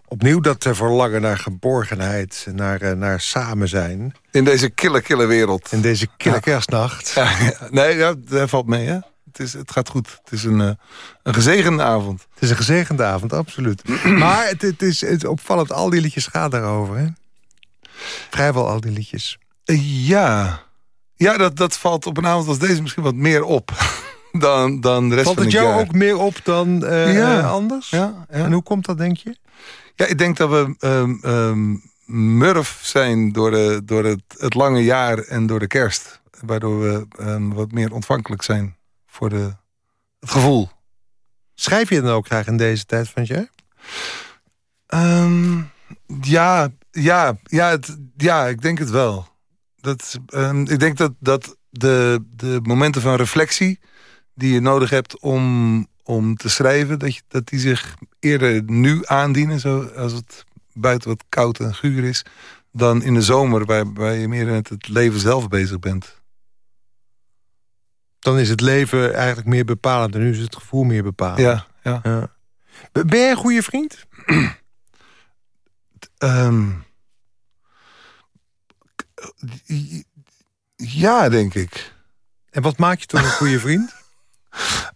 [SPEAKER 3] Opnieuw dat eh, verlangen naar geborgenheid, naar, eh, naar samen zijn.
[SPEAKER 5] In deze kille, kille wereld.
[SPEAKER 3] In deze kille kerstnacht.
[SPEAKER 5] Ja, ja. nee, ja, dat valt mee, hè? Het, is, het gaat goed. Het is een, eh, een gezegende avond.
[SPEAKER 3] Het is een gezegende avond, absoluut. <clears throat> maar het, het, is, het opvallend, al die liedjes gaan daarover, hè? Vrijwel al die liedjes.
[SPEAKER 5] Ja, ja dat, dat valt op een avond als deze misschien wat meer op <laughs> dan, dan de rest
[SPEAKER 3] Valt
[SPEAKER 5] van
[SPEAKER 3] het
[SPEAKER 5] het
[SPEAKER 3] jou
[SPEAKER 5] jaar.
[SPEAKER 3] ook meer op dan eh,
[SPEAKER 5] Ja.
[SPEAKER 3] eh, anders?
[SPEAKER 5] Ja, ja.
[SPEAKER 3] En hoe komt dat, denk je?
[SPEAKER 5] Ja, ik denk dat we ehm, murf zijn door, de, door het, het lange jaar en door de kerst. Waardoor we ehm, wat meer ontvankelijk zijn voor de, het gevoel.
[SPEAKER 3] Schrijf je dan ook graag in deze tijd van het jaar?
[SPEAKER 5] Ja, ja, ja, het, ja, ik denk het wel. Dat, ik denk dat, dat de, de momenten van reflectie die je nodig hebt om, om te schrijven, dat, je, dat die zich eerder nu aandienen, zo, als het buiten wat koud en guur is, dan in de zomer... waar, waar je meer met het leven zelf bezig bent.
[SPEAKER 3] Dan is het leven eigenlijk meer bepalend... en nu is het gevoel meer bepalend.
[SPEAKER 5] Ja, ja.
[SPEAKER 3] Ja. Ben jij een goede vriend? <clears throat>
[SPEAKER 5] Ehm, ja, denk ik.
[SPEAKER 3] En wat maakt je tot een goede vriend?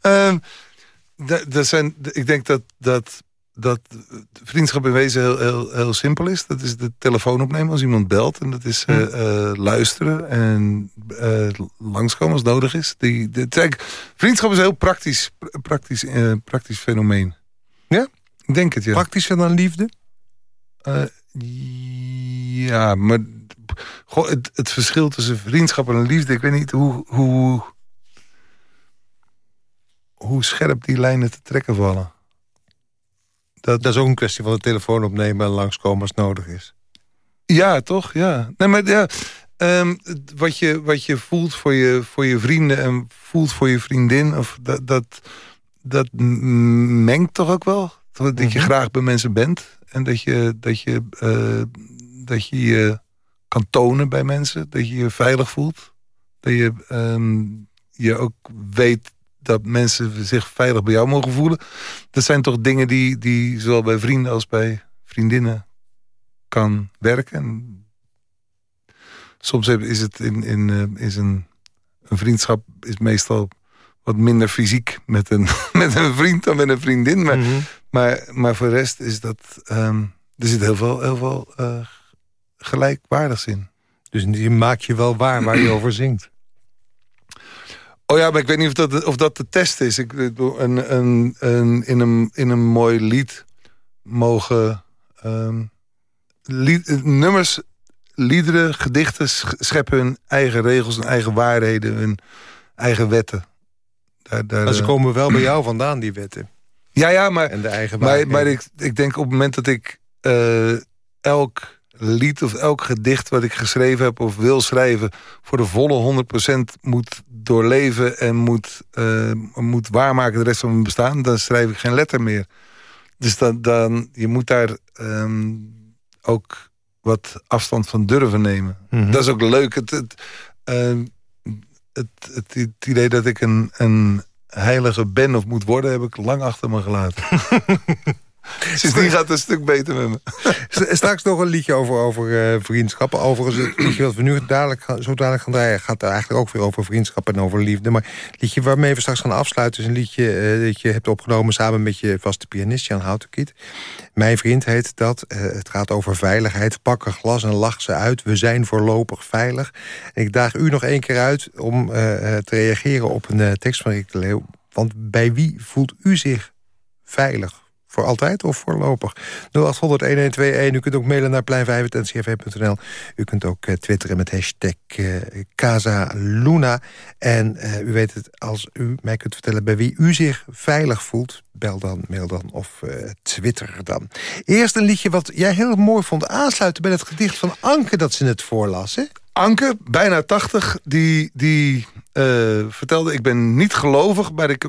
[SPEAKER 5] Ehm, dat zijn, ik denk dat, dat, dat vriendschap in wezen heel, heel, heel simpel is. Dat is de telefoon opnemen als iemand belt. En dat is eh, eh, luisteren en eh, langskomen als nodig is. Die, de, vriendschap is een heel praktisch, pra- praktisch, praktisch fenomeen.
[SPEAKER 3] Ja?
[SPEAKER 5] Ik denk het, ja.
[SPEAKER 3] Praktischer dan liefde?
[SPEAKER 5] Ja, maar goh, het, het verschil tussen vriendschap en liefde... ik weet niet hoe, hoe, hoe scherp die lijnen te trekken vallen.
[SPEAKER 3] Dat, dat is ook een kwestie van de telefoon opnemen en langskomen als nodig is.
[SPEAKER 5] Ja, toch? Ja. Nee, maar ja, ehm, wat, je, wat je voelt voor je, voor je vrienden en voelt voor je vriendin... Of dat, dat, dat mengt toch ook wel? Dat je
[SPEAKER 3] Mhm.
[SPEAKER 5] graag bij mensen bent. En dat je, dat je, eh, dat je je kan tonen bij mensen. Dat je je veilig voelt. Dat je ehm, je ook weet dat mensen zich veilig bij jou mogen voelen. Dat zijn toch dingen die, die zowel bij vrienden als bij vriendinnen kan werken. En soms is het in, in eh, is een, een vriendschap is meestal wat minder fysiek met een, <laughs> met een vriend dan met een vriendin. Maar,
[SPEAKER 3] Mhm.
[SPEAKER 5] maar, maar voor de rest is dat. ehm, er zit heel veel, heel veel eh, gelijkwaardigs in.
[SPEAKER 3] Dus die maak je wel waar waar je over zingt.
[SPEAKER 5] Oh ja, maar ik weet niet of dat, of dat de test is. Ik een, een, een, in, een, in een mooi lied mogen ehm, lied- nummers, liederen, gedichten sch- scheppen hun eigen regels, hun eigen waarheden, hun eigen wetten. Daar, daar,
[SPEAKER 3] Maar ze
[SPEAKER 5] eh,
[SPEAKER 3] komen wel bij jou <clears throat> vandaan, die wetten.
[SPEAKER 5] ja, ja, maar,
[SPEAKER 3] En de eigen
[SPEAKER 5] maar, maar ik, ik denk op het moment dat ik eh, elk lied of elk gedicht wat ik geschreven heb of wil schrijven... voor de volle 100% moet doorleven en moet, eh, moet waarmaken de rest van mijn bestaan... dan schrijf ik geen letter meer. Dus dan, dan, je moet daar ehm, ook wat afstand van durven nemen.
[SPEAKER 3] Mhm.
[SPEAKER 5] Dat is ook leuk. Het, het, ehm, het, het, het idee dat ik een, een heilige ben of moet worden... heb ik lang achter me gelaten. <laughs> Sindsdien gaat het een stuk beter met me.
[SPEAKER 3] Straks nog een liedje over, over eh, vriendschappen. Overigens, het liedje wat we nu dadelijk, zo dadelijk gaan draaien... gaat eigenlijk ook weer over vriendschap en over liefde. Maar het liedje waarmee we straks gaan afsluiten... is een liedje eh, dat je hebt opgenomen samen met je vaste pianist Jan Houtenkiet. Mijn vriend heet dat. Eh, het gaat over veiligheid. Pak een glas en lach ze uit. We zijn voorlopig veilig. En ik daag u nog één keer uit om te reageren op een tekst van Rick de Leeuw. Want bij wie voelt u zich veilig? Voor altijd of voorlopig? 0800-1121. U kunt ook mailen naar plein5.ncrv.nl. U kunt ook eh, twitteren met hashtag eh, Casaluna. En eh, u weet het, als u mij kunt vertellen bij wie u zich veilig voelt... bel dan, mail dan of twitter dan. Eerst een liedje wat jij heel mooi vond aansluiten... bij het gedicht van Anke dat ze net voorlas, hè?
[SPEAKER 5] Anke, bijna 80, die, die vertelde... ik ben niet gelovig, maar ik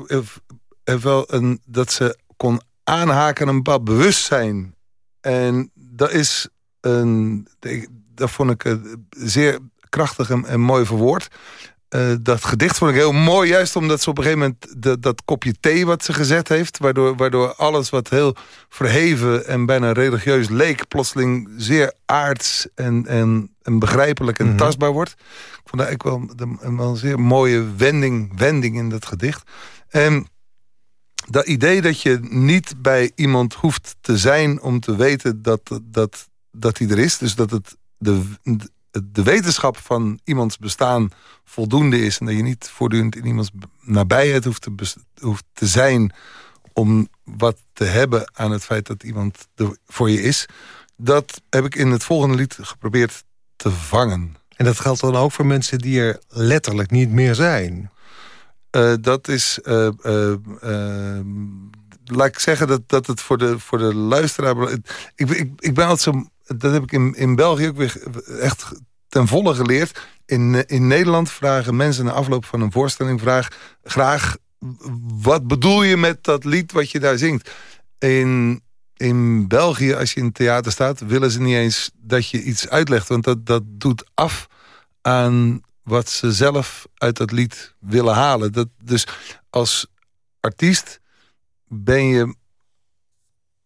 [SPEAKER 5] wel een, dat ze kon aanhaken aan een bepaald bewustzijn. En dat is een... Dat vond ik zeer krachtig en, en mooi verwoord. Eh, dat gedicht vond ik heel mooi, juist omdat ze op een gegeven moment dat, dat kopje thee wat ze gezet heeft, waardoor, waardoor alles wat heel verheven en bijna religieus leek, plotseling zeer aards en, en, en begrijpelijk en
[SPEAKER 3] Mhm.
[SPEAKER 5] tastbaar wordt. Ik vond dat eigenlijk wel een, wel een zeer mooie wending, wending in dat gedicht. En dat idee dat je niet bij iemand hoeft te zijn om te weten dat, dat, dat hij er is, dus dat het de, de wetenschap van iemands bestaan voldoende is... en dat je niet voortdurend in iemands nabijheid hoeft te, hoeft te zijn... om wat te hebben aan het feit dat iemand er voor je is... dat heb ik in het volgende lied geprobeerd te vangen.
[SPEAKER 3] En dat geldt dan ook voor mensen die er letterlijk niet meer zijn.
[SPEAKER 5] Eh, dat is... eh, eh, eh, laat ik zeggen dat, dat het voor de, voor de luisteraar... Ik, ik, ik ben altijd zo... Dat heb ik in, in België ook weer echt ten volle geleerd. In, in Nederland vragen mensen na afloop van een voorstelling... Vraag, graag, wat bedoel je met dat lied wat je daar zingt? In in België, als je in het theater staat... willen ze niet eens dat je iets uitlegt. Want dat, dat doet af aan wat ze zelf uit dat lied willen halen. Dat, dus als artiest ben je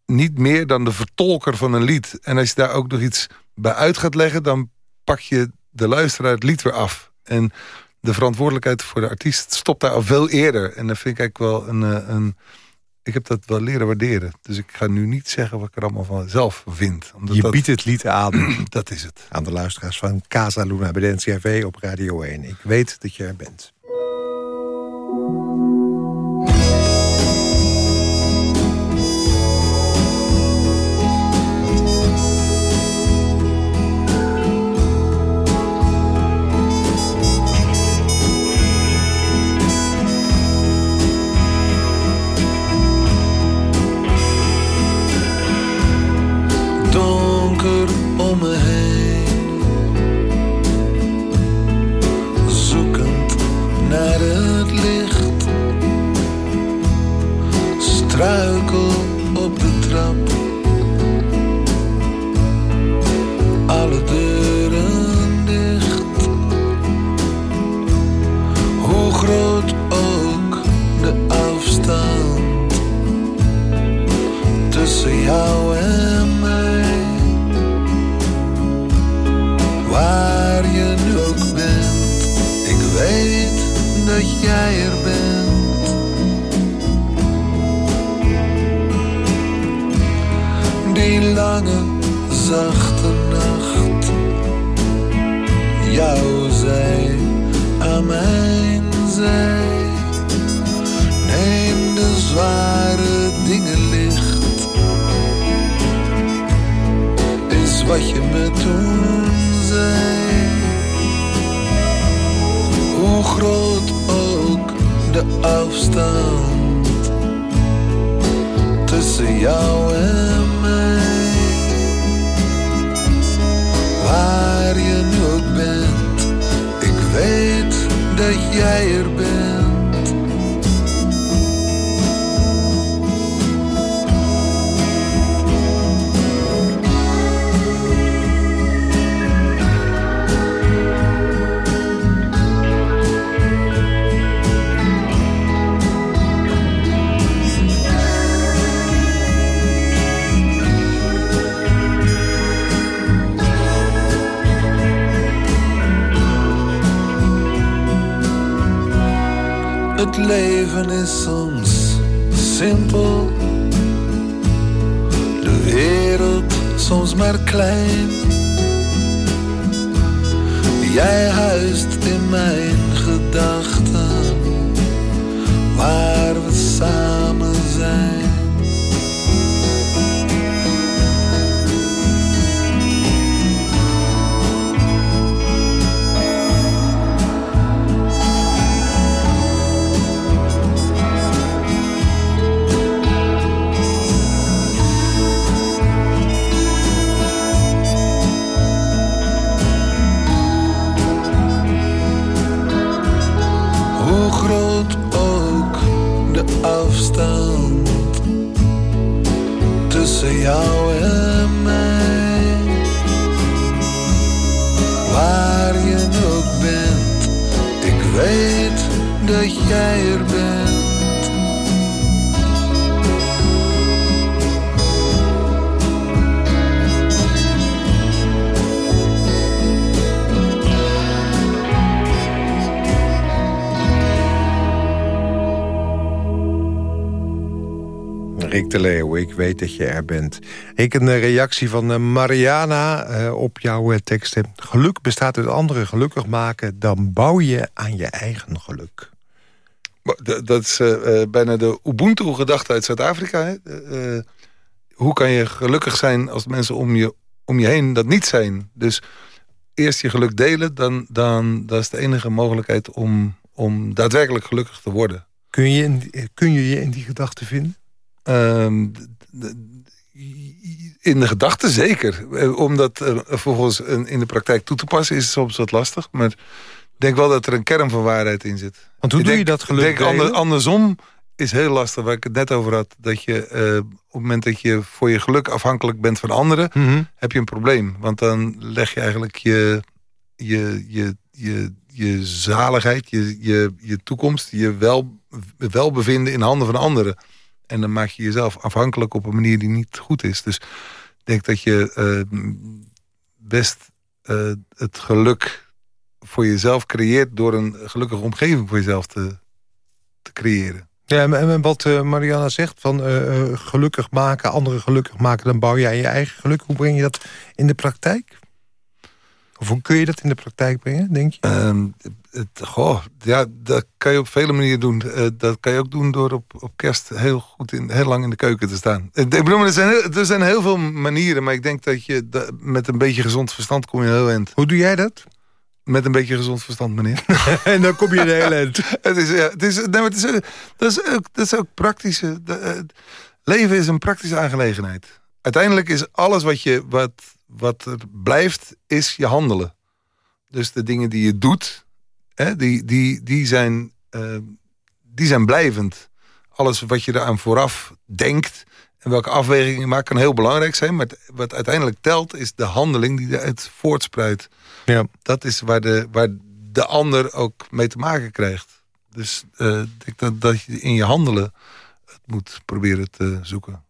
[SPEAKER 5] niet meer dan de vertolker van een lied. En als je daar ook nog iets bij uit gaat leggen... dan pak je de luisteraar het lied weer af. En de verantwoordelijkheid voor de artiest stopt daar al veel eerder. En dat vind ik eigenlijk wel een, eh, een ik heb dat wel leren waarderen. Dus ik ga nu niet zeggen wat ik er allemaal van zelf vind.
[SPEAKER 3] Omdat je biedt het lied aan. <clears throat>
[SPEAKER 5] dat is het.
[SPEAKER 3] Aan de luisteraars van Casa Luna bij de NCRV op Radio 1. Ik weet dat je er bent.
[SPEAKER 4] Struikel op de trap. Alle deuren dicht. Hoe groot ook de afstand tussen jou en mij. Waar je nu ook bent, ik weet dat jij er bent. zachte nacht. jou zij aan mijn zij. Neem de zware dingen licht. Is wat je me toen zei. Hoe groot ook de afstand tussen jou en waar je ook bent, ik weet dat jij er bent.
[SPEAKER 3] Het leven is soms simpel. De wereld soms maar klein. Jij huist in mijn gedachten, waar weet dat je er bent. Ik een reactie van eh, Mariana uh, op jouw teksten. Geluk bestaat uit anderen gelukkig maken... dan bouw je aan je eigen geluk.
[SPEAKER 5] Dat is uh, bijna de Ubuntu-gedachte uit Zuid-Afrika. hoe kan je gelukkig zijn als mensen om je, om je heen dat niet zijn? Dus eerst je geluk delen, dan, dan dat is de enige mogelijkheid... om, om daadwerkelijk gelukkig te worden.
[SPEAKER 3] Kun je, kun je je in die gedachte vinden?
[SPEAKER 5] Ehm, in de gedachten zeker. Eh, om dat uh, vervolgens in de praktijk toe te passen is soms wat lastig. Maar ik denk wel dat er een kern van waarheid in zit.
[SPEAKER 3] Want hoe doe je dat gelukkig?
[SPEAKER 5] andersom is heel lastig, waar ik het net over had. Dat je uh, op het moment dat je voor je geluk afhankelijk bent van anderen...
[SPEAKER 3] Mhm.
[SPEAKER 5] heb je een probleem. Want dan leg je eigenlijk je, je, je, je, je zaligheid, je, je, je toekomst... je wel, welbevinden in handen van anderen. En dan maak je jezelf afhankelijk op een manier die niet goed is. Dus ik denk dat je uh, best uh, het geluk voor jezelf creëert... door een gelukkige omgeving voor jezelf te, te creëren.
[SPEAKER 3] Ja, en wat uh, Mariana zegt, van uh, gelukkig maken, anderen gelukkig maken... dan bouw jij je eigen geluk. Hoe breng je dat in de praktijk? Of hoe kun je dat in de praktijk brengen, denk je?
[SPEAKER 5] Uh, het, goh, ja, dat kan je op vele manieren doen. Uh, dat kan je ook doen door op, op kerst heel goed in, heel lang in de keuken te staan. Ik bedoel, er zijn, heel, er zijn heel veel manieren, maar ik denk dat je dat, met een beetje gezond verstand kom je heel eind.
[SPEAKER 3] Hoe doe jij dat?
[SPEAKER 5] Met een beetje gezond verstand, meneer. <laughs>
[SPEAKER 3] en dan kom je de hele eind. <laughs>
[SPEAKER 5] het is, ja, het is, nee, het is, dat, is ook, dat is ook praktische... Uh, leven is een praktische aangelegenheid. Uiteindelijk is alles wat, je, wat, wat er blijft, is je handelen. Dus de dingen die je doet, hè, die, die, die, zijn, uh, die zijn blijvend. Alles wat je eraan vooraf denkt en welke afwegingen je maakt, kan heel belangrijk zijn. Maar wat uiteindelijk telt, is de handeling die eruit voortspruit.
[SPEAKER 3] Ja.
[SPEAKER 5] Dat is waar de, waar de ander ook mee te maken krijgt. Dus uh, ik denk dat, dat je in je handelen het moet proberen te zoeken.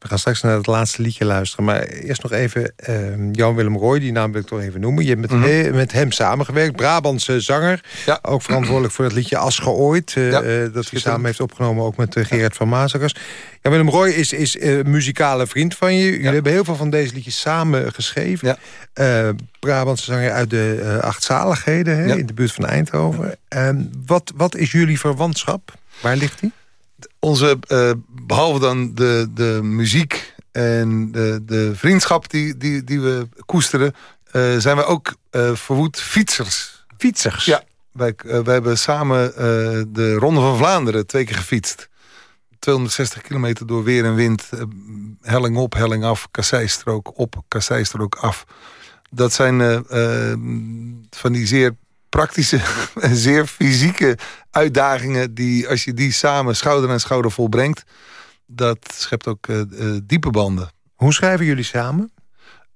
[SPEAKER 3] We gaan straks naar het laatste liedje luisteren. Maar eerst nog even uh, Jan-Willem Roy, die naam wil ik toch even noemen. Je hebt met, mm -hmm. he, met hem samengewerkt, Brabantse zanger.
[SPEAKER 5] Ja.
[SPEAKER 3] Ook verantwoordelijk voor het liedje As. Uh, ja, uh, dat hij samen heeft opgenomen, ook met Gerard van Mazakers. Jan-Willem Roy is, is een muzikale vriend van je. Jullie ja. hebben heel veel van deze liedjes samen geschreven. Brabantse zanger uit de achtzaligheden, in de buurt van Eindhoven. wat, wat is jullie verwantschap? Waar ligt die?
[SPEAKER 5] Onze, uh, behalve dan de, de muziek en de, de vriendschap die, die, die we koesteren... Uh, zijn we ook uh, verwoed fietsers.
[SPEAKER 3] Fietsers?
[SPEAKER 5] Ja. Wij, wij hebben samen de Ronde van Vlaanderen twee keer gefietst. 260 kilometer door weer en wind. helling op, helling af, kasseistrook op, kasseistrook af. Dat zijn van die zeer praktische <laughs> en zeer fysieke uitdagingen... die als je die samen schouder aan schouder volbrengt... dat schept ook uh, uh, diepe banden.
[SPEAKER 3] Hoe schrijven jullie samen?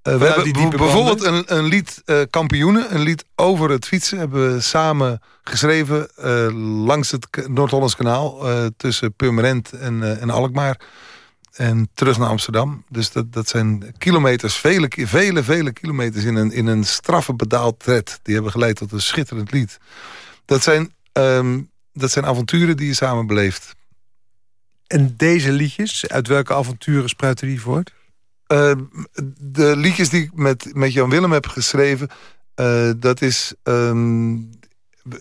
[SPEAKER 5] Uh, we hebben die bijvoorbeeld een, een lied Kampioenen, een lied over het fietsen... hebben we samen geschreven langs het Noord-Hollands kanaal... tussen Purmerend en, en Alkmaar en terug naar Amsterdam. Dus dat, dat zijn kilometers, vele, vele, vele kilometers in een, in een straffe bedaaltred. Die hebben geleid tot een schitterend lied. Dat zijn, um, dat zijn avonturen die je samen beleeft.
[SPEAKER 3] En deze liedjes, uit welke avonturen spruiten die voort?
[SPEAKER 5] Uh, de liedjes die ik met, met Jan Willem heb geschreven... Uh, dat is... Um,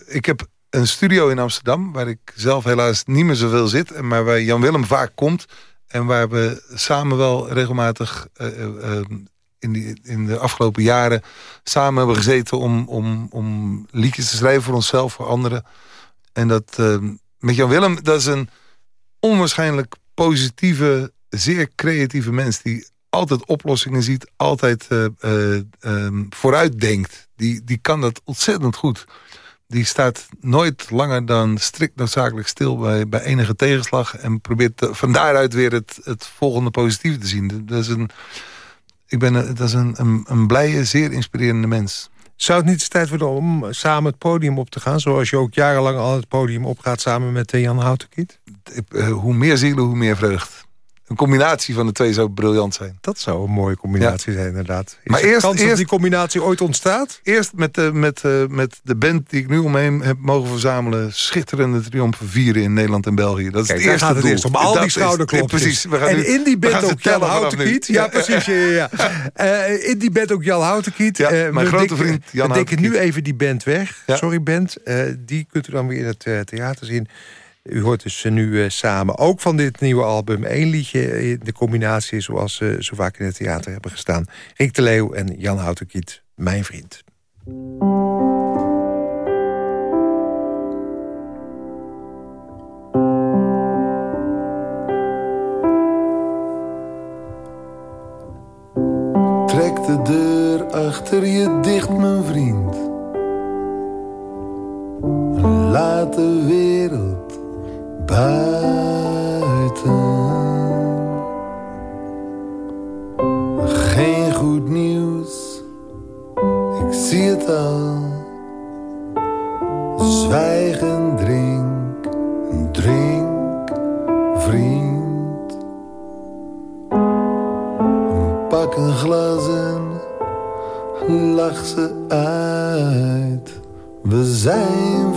[SPEAKER 5] ik heb een studio in Amsterdam... waar ik zelf helaas niet meer zoveel zit... maar waar Jan Willem vaak komt... En waar we samen wel regelmatig uh, uh, in, die, in de afgelopen jaren samen hebben gezeten om, om, om liedjes te schrijven voor onszelf, voor anderen. En dat uh, met Jan Willem, dat is een onwaarschijnlijk positieve, zeer creatieve mens die altijd oplossingen ziet, altijd um, vooruit denkt. Die, die kan dat ontzettend goed die staat nooit langer dan strikt noodzakelijk stil bij, bij enige tegenslag. En probeert te, van daaruit weer het, het volgende positieve te zien. Dat is een, ik ben, dat is een, een, een blije, zeer inspirerende mens.
[SPEAKER 3] Zou het niet eens tijd worden om samen het podium op te gaan? Zoals je ook jarenlang al het podium opgaat samen met Jan Houtenkiet?
[SPEAKER 5] Hoe meer zielen, hoe meer vreugd een combinatie van de twee zou briljant zijn.
[SPEAKER 3] Dat zou een mooie combinatie ja. zijn, inderdaad. Is
[SPEAKER 5] maar
[SPEAKER 3] er
[SPEAKER 5] eerst,
[SPEAKER 3] kans
[SPEAKER 5] eerst,
[SPEAKER 3] dat die combinatie ooit ontstaat?
[SPEAKER 5] Eerst met de, met, uh, met de band die ik nu omheen heb mogen verzamelen... schitterende triomfen vieren in Nederland en België. Dat is
[SPEAKER 3] Kijk,
[SPEAKER 5] het eerste
[SPEAKER 3] gaat het
[SPEAKER 5] doel.
[SPEAKER 3] eerst om al
[SPEAKER 5] dat
[SPEAKER 3] die schouderklopjes.
[SPEAKER 5] Precies. We gaan
[SPEAKER 3] en
[SPEAKER 5] nu,
[SPEAKER 3] in die band ook Jan
[SPEAKER 5] Houtenkiet.
[SPEAKER 3] Ja, precies. Ja, ja, ja. Uh, in die band ook Jan Houtenkiet.
[SPEAKER 5] Ja, uh, mijn grote vriend Jan
[SPEAKER 3] We denken nu even die band weg. Sorry band. die kunt u dan weer in het theater zien. U hoort dus nu uh, samen ook van dit nieuwe album één liedje in de combinatie... zoals ze zo vaak in het theater hebben gestaan. Rick de Leeuw en Jan Houtenkiet, mijn vriend.
[SPEAKER 7] Trek de deur achter je buiten. Geen goed nieuws, ik
[SPEAKER 4] zie het al. Zwijgen, drink, drink, vriend. Pak een glazen, lach ze uit. We zijn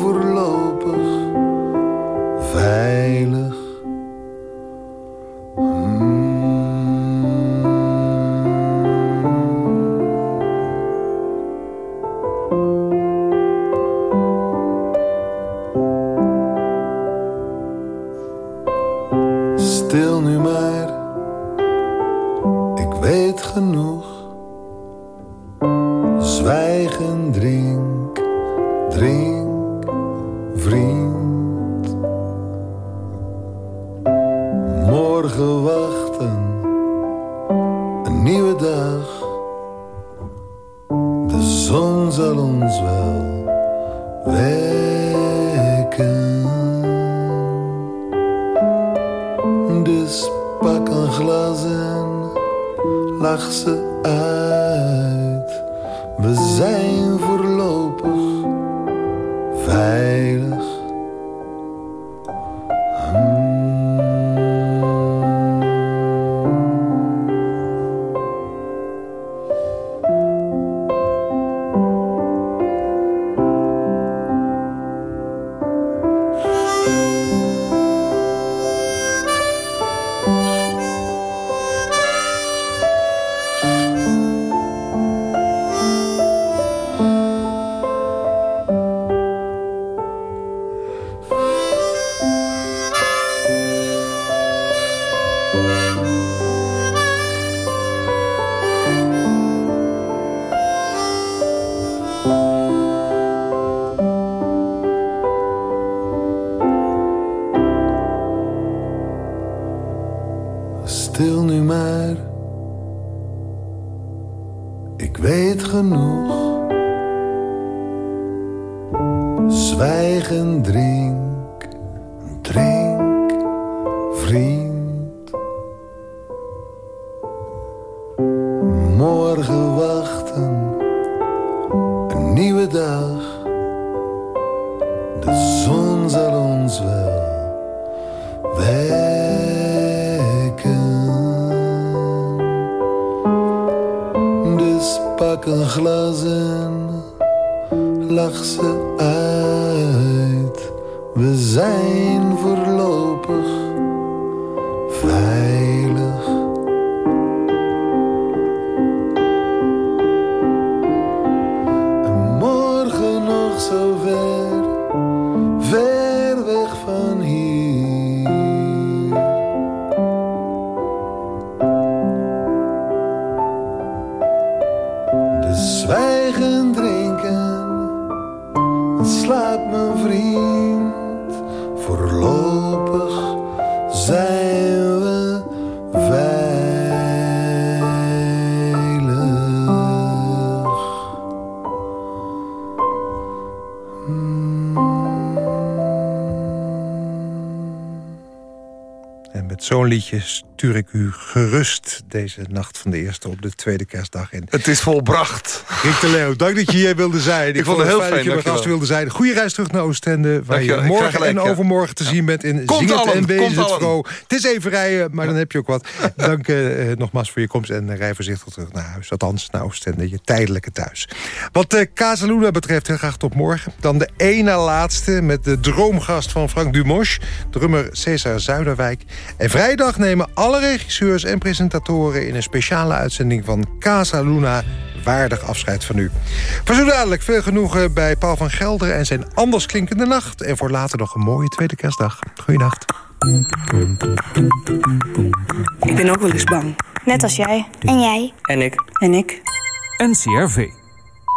[SPEAKER 4] drink, drink, vriend. Dus pak een glas en lach ze uit. We zijn voorlopig
[SPEAKER 3] met zo'n liedje stuur ik u gerust deze nacht van de eerste op de tweede kerstdag in.
[SPEAKER 5] Het is volbracht.
[SPEAKER 3] Rick de Leeuw, dank dat je hier wilde zijn. Ik,
[SPEAKER 5] vond het heel
[SPEAKER 3] fijn dat je mijn gast wilde zijn. Goede reis terug naar Oostende, waar je morgen
[SPEAKER 5] gelijk,
[SPEAKER 3] en overmorgen te zien bent in
[SPEAKER 5] Komt
[SPEAKER 3] Zing het
[SPEAKER 5] allen,
[SPEAKER 3] en
[SPEAKER 5] komt
[SPEAKER 3] het is even rijden, maar dan heb je ook wat. <laughs> Dank eh, nogmaals voor je komst en rij voorzichtig terug naar huis. Althans, naar Oostende, je tijdelijke thuis. Wat uh, Casaluna betreft, heel graag tot morgen. Dan de ene laatste met de droomgast van Frank Dumosch, drummer Cesar Zuiderwijk. En vrijdag nemen alle regisseurs en presentatoren in een speciale uitzending van Casa Luna waardig afscheid van u. Voor zo dadelijk veel genoegen bij Paul van Gelder en zijn anders klinkende nacht. En voor later nog een mooie tweede kerstdag. Goeienacht.
[SPEAKER 8] Ik ben ook wel eens bang.
[SPEAKER 9] Net als jij. En jij.
[SPEAKER 8] En ik.
[SPEAKER 9] En ik.
[SPEAKER 10] NCRV.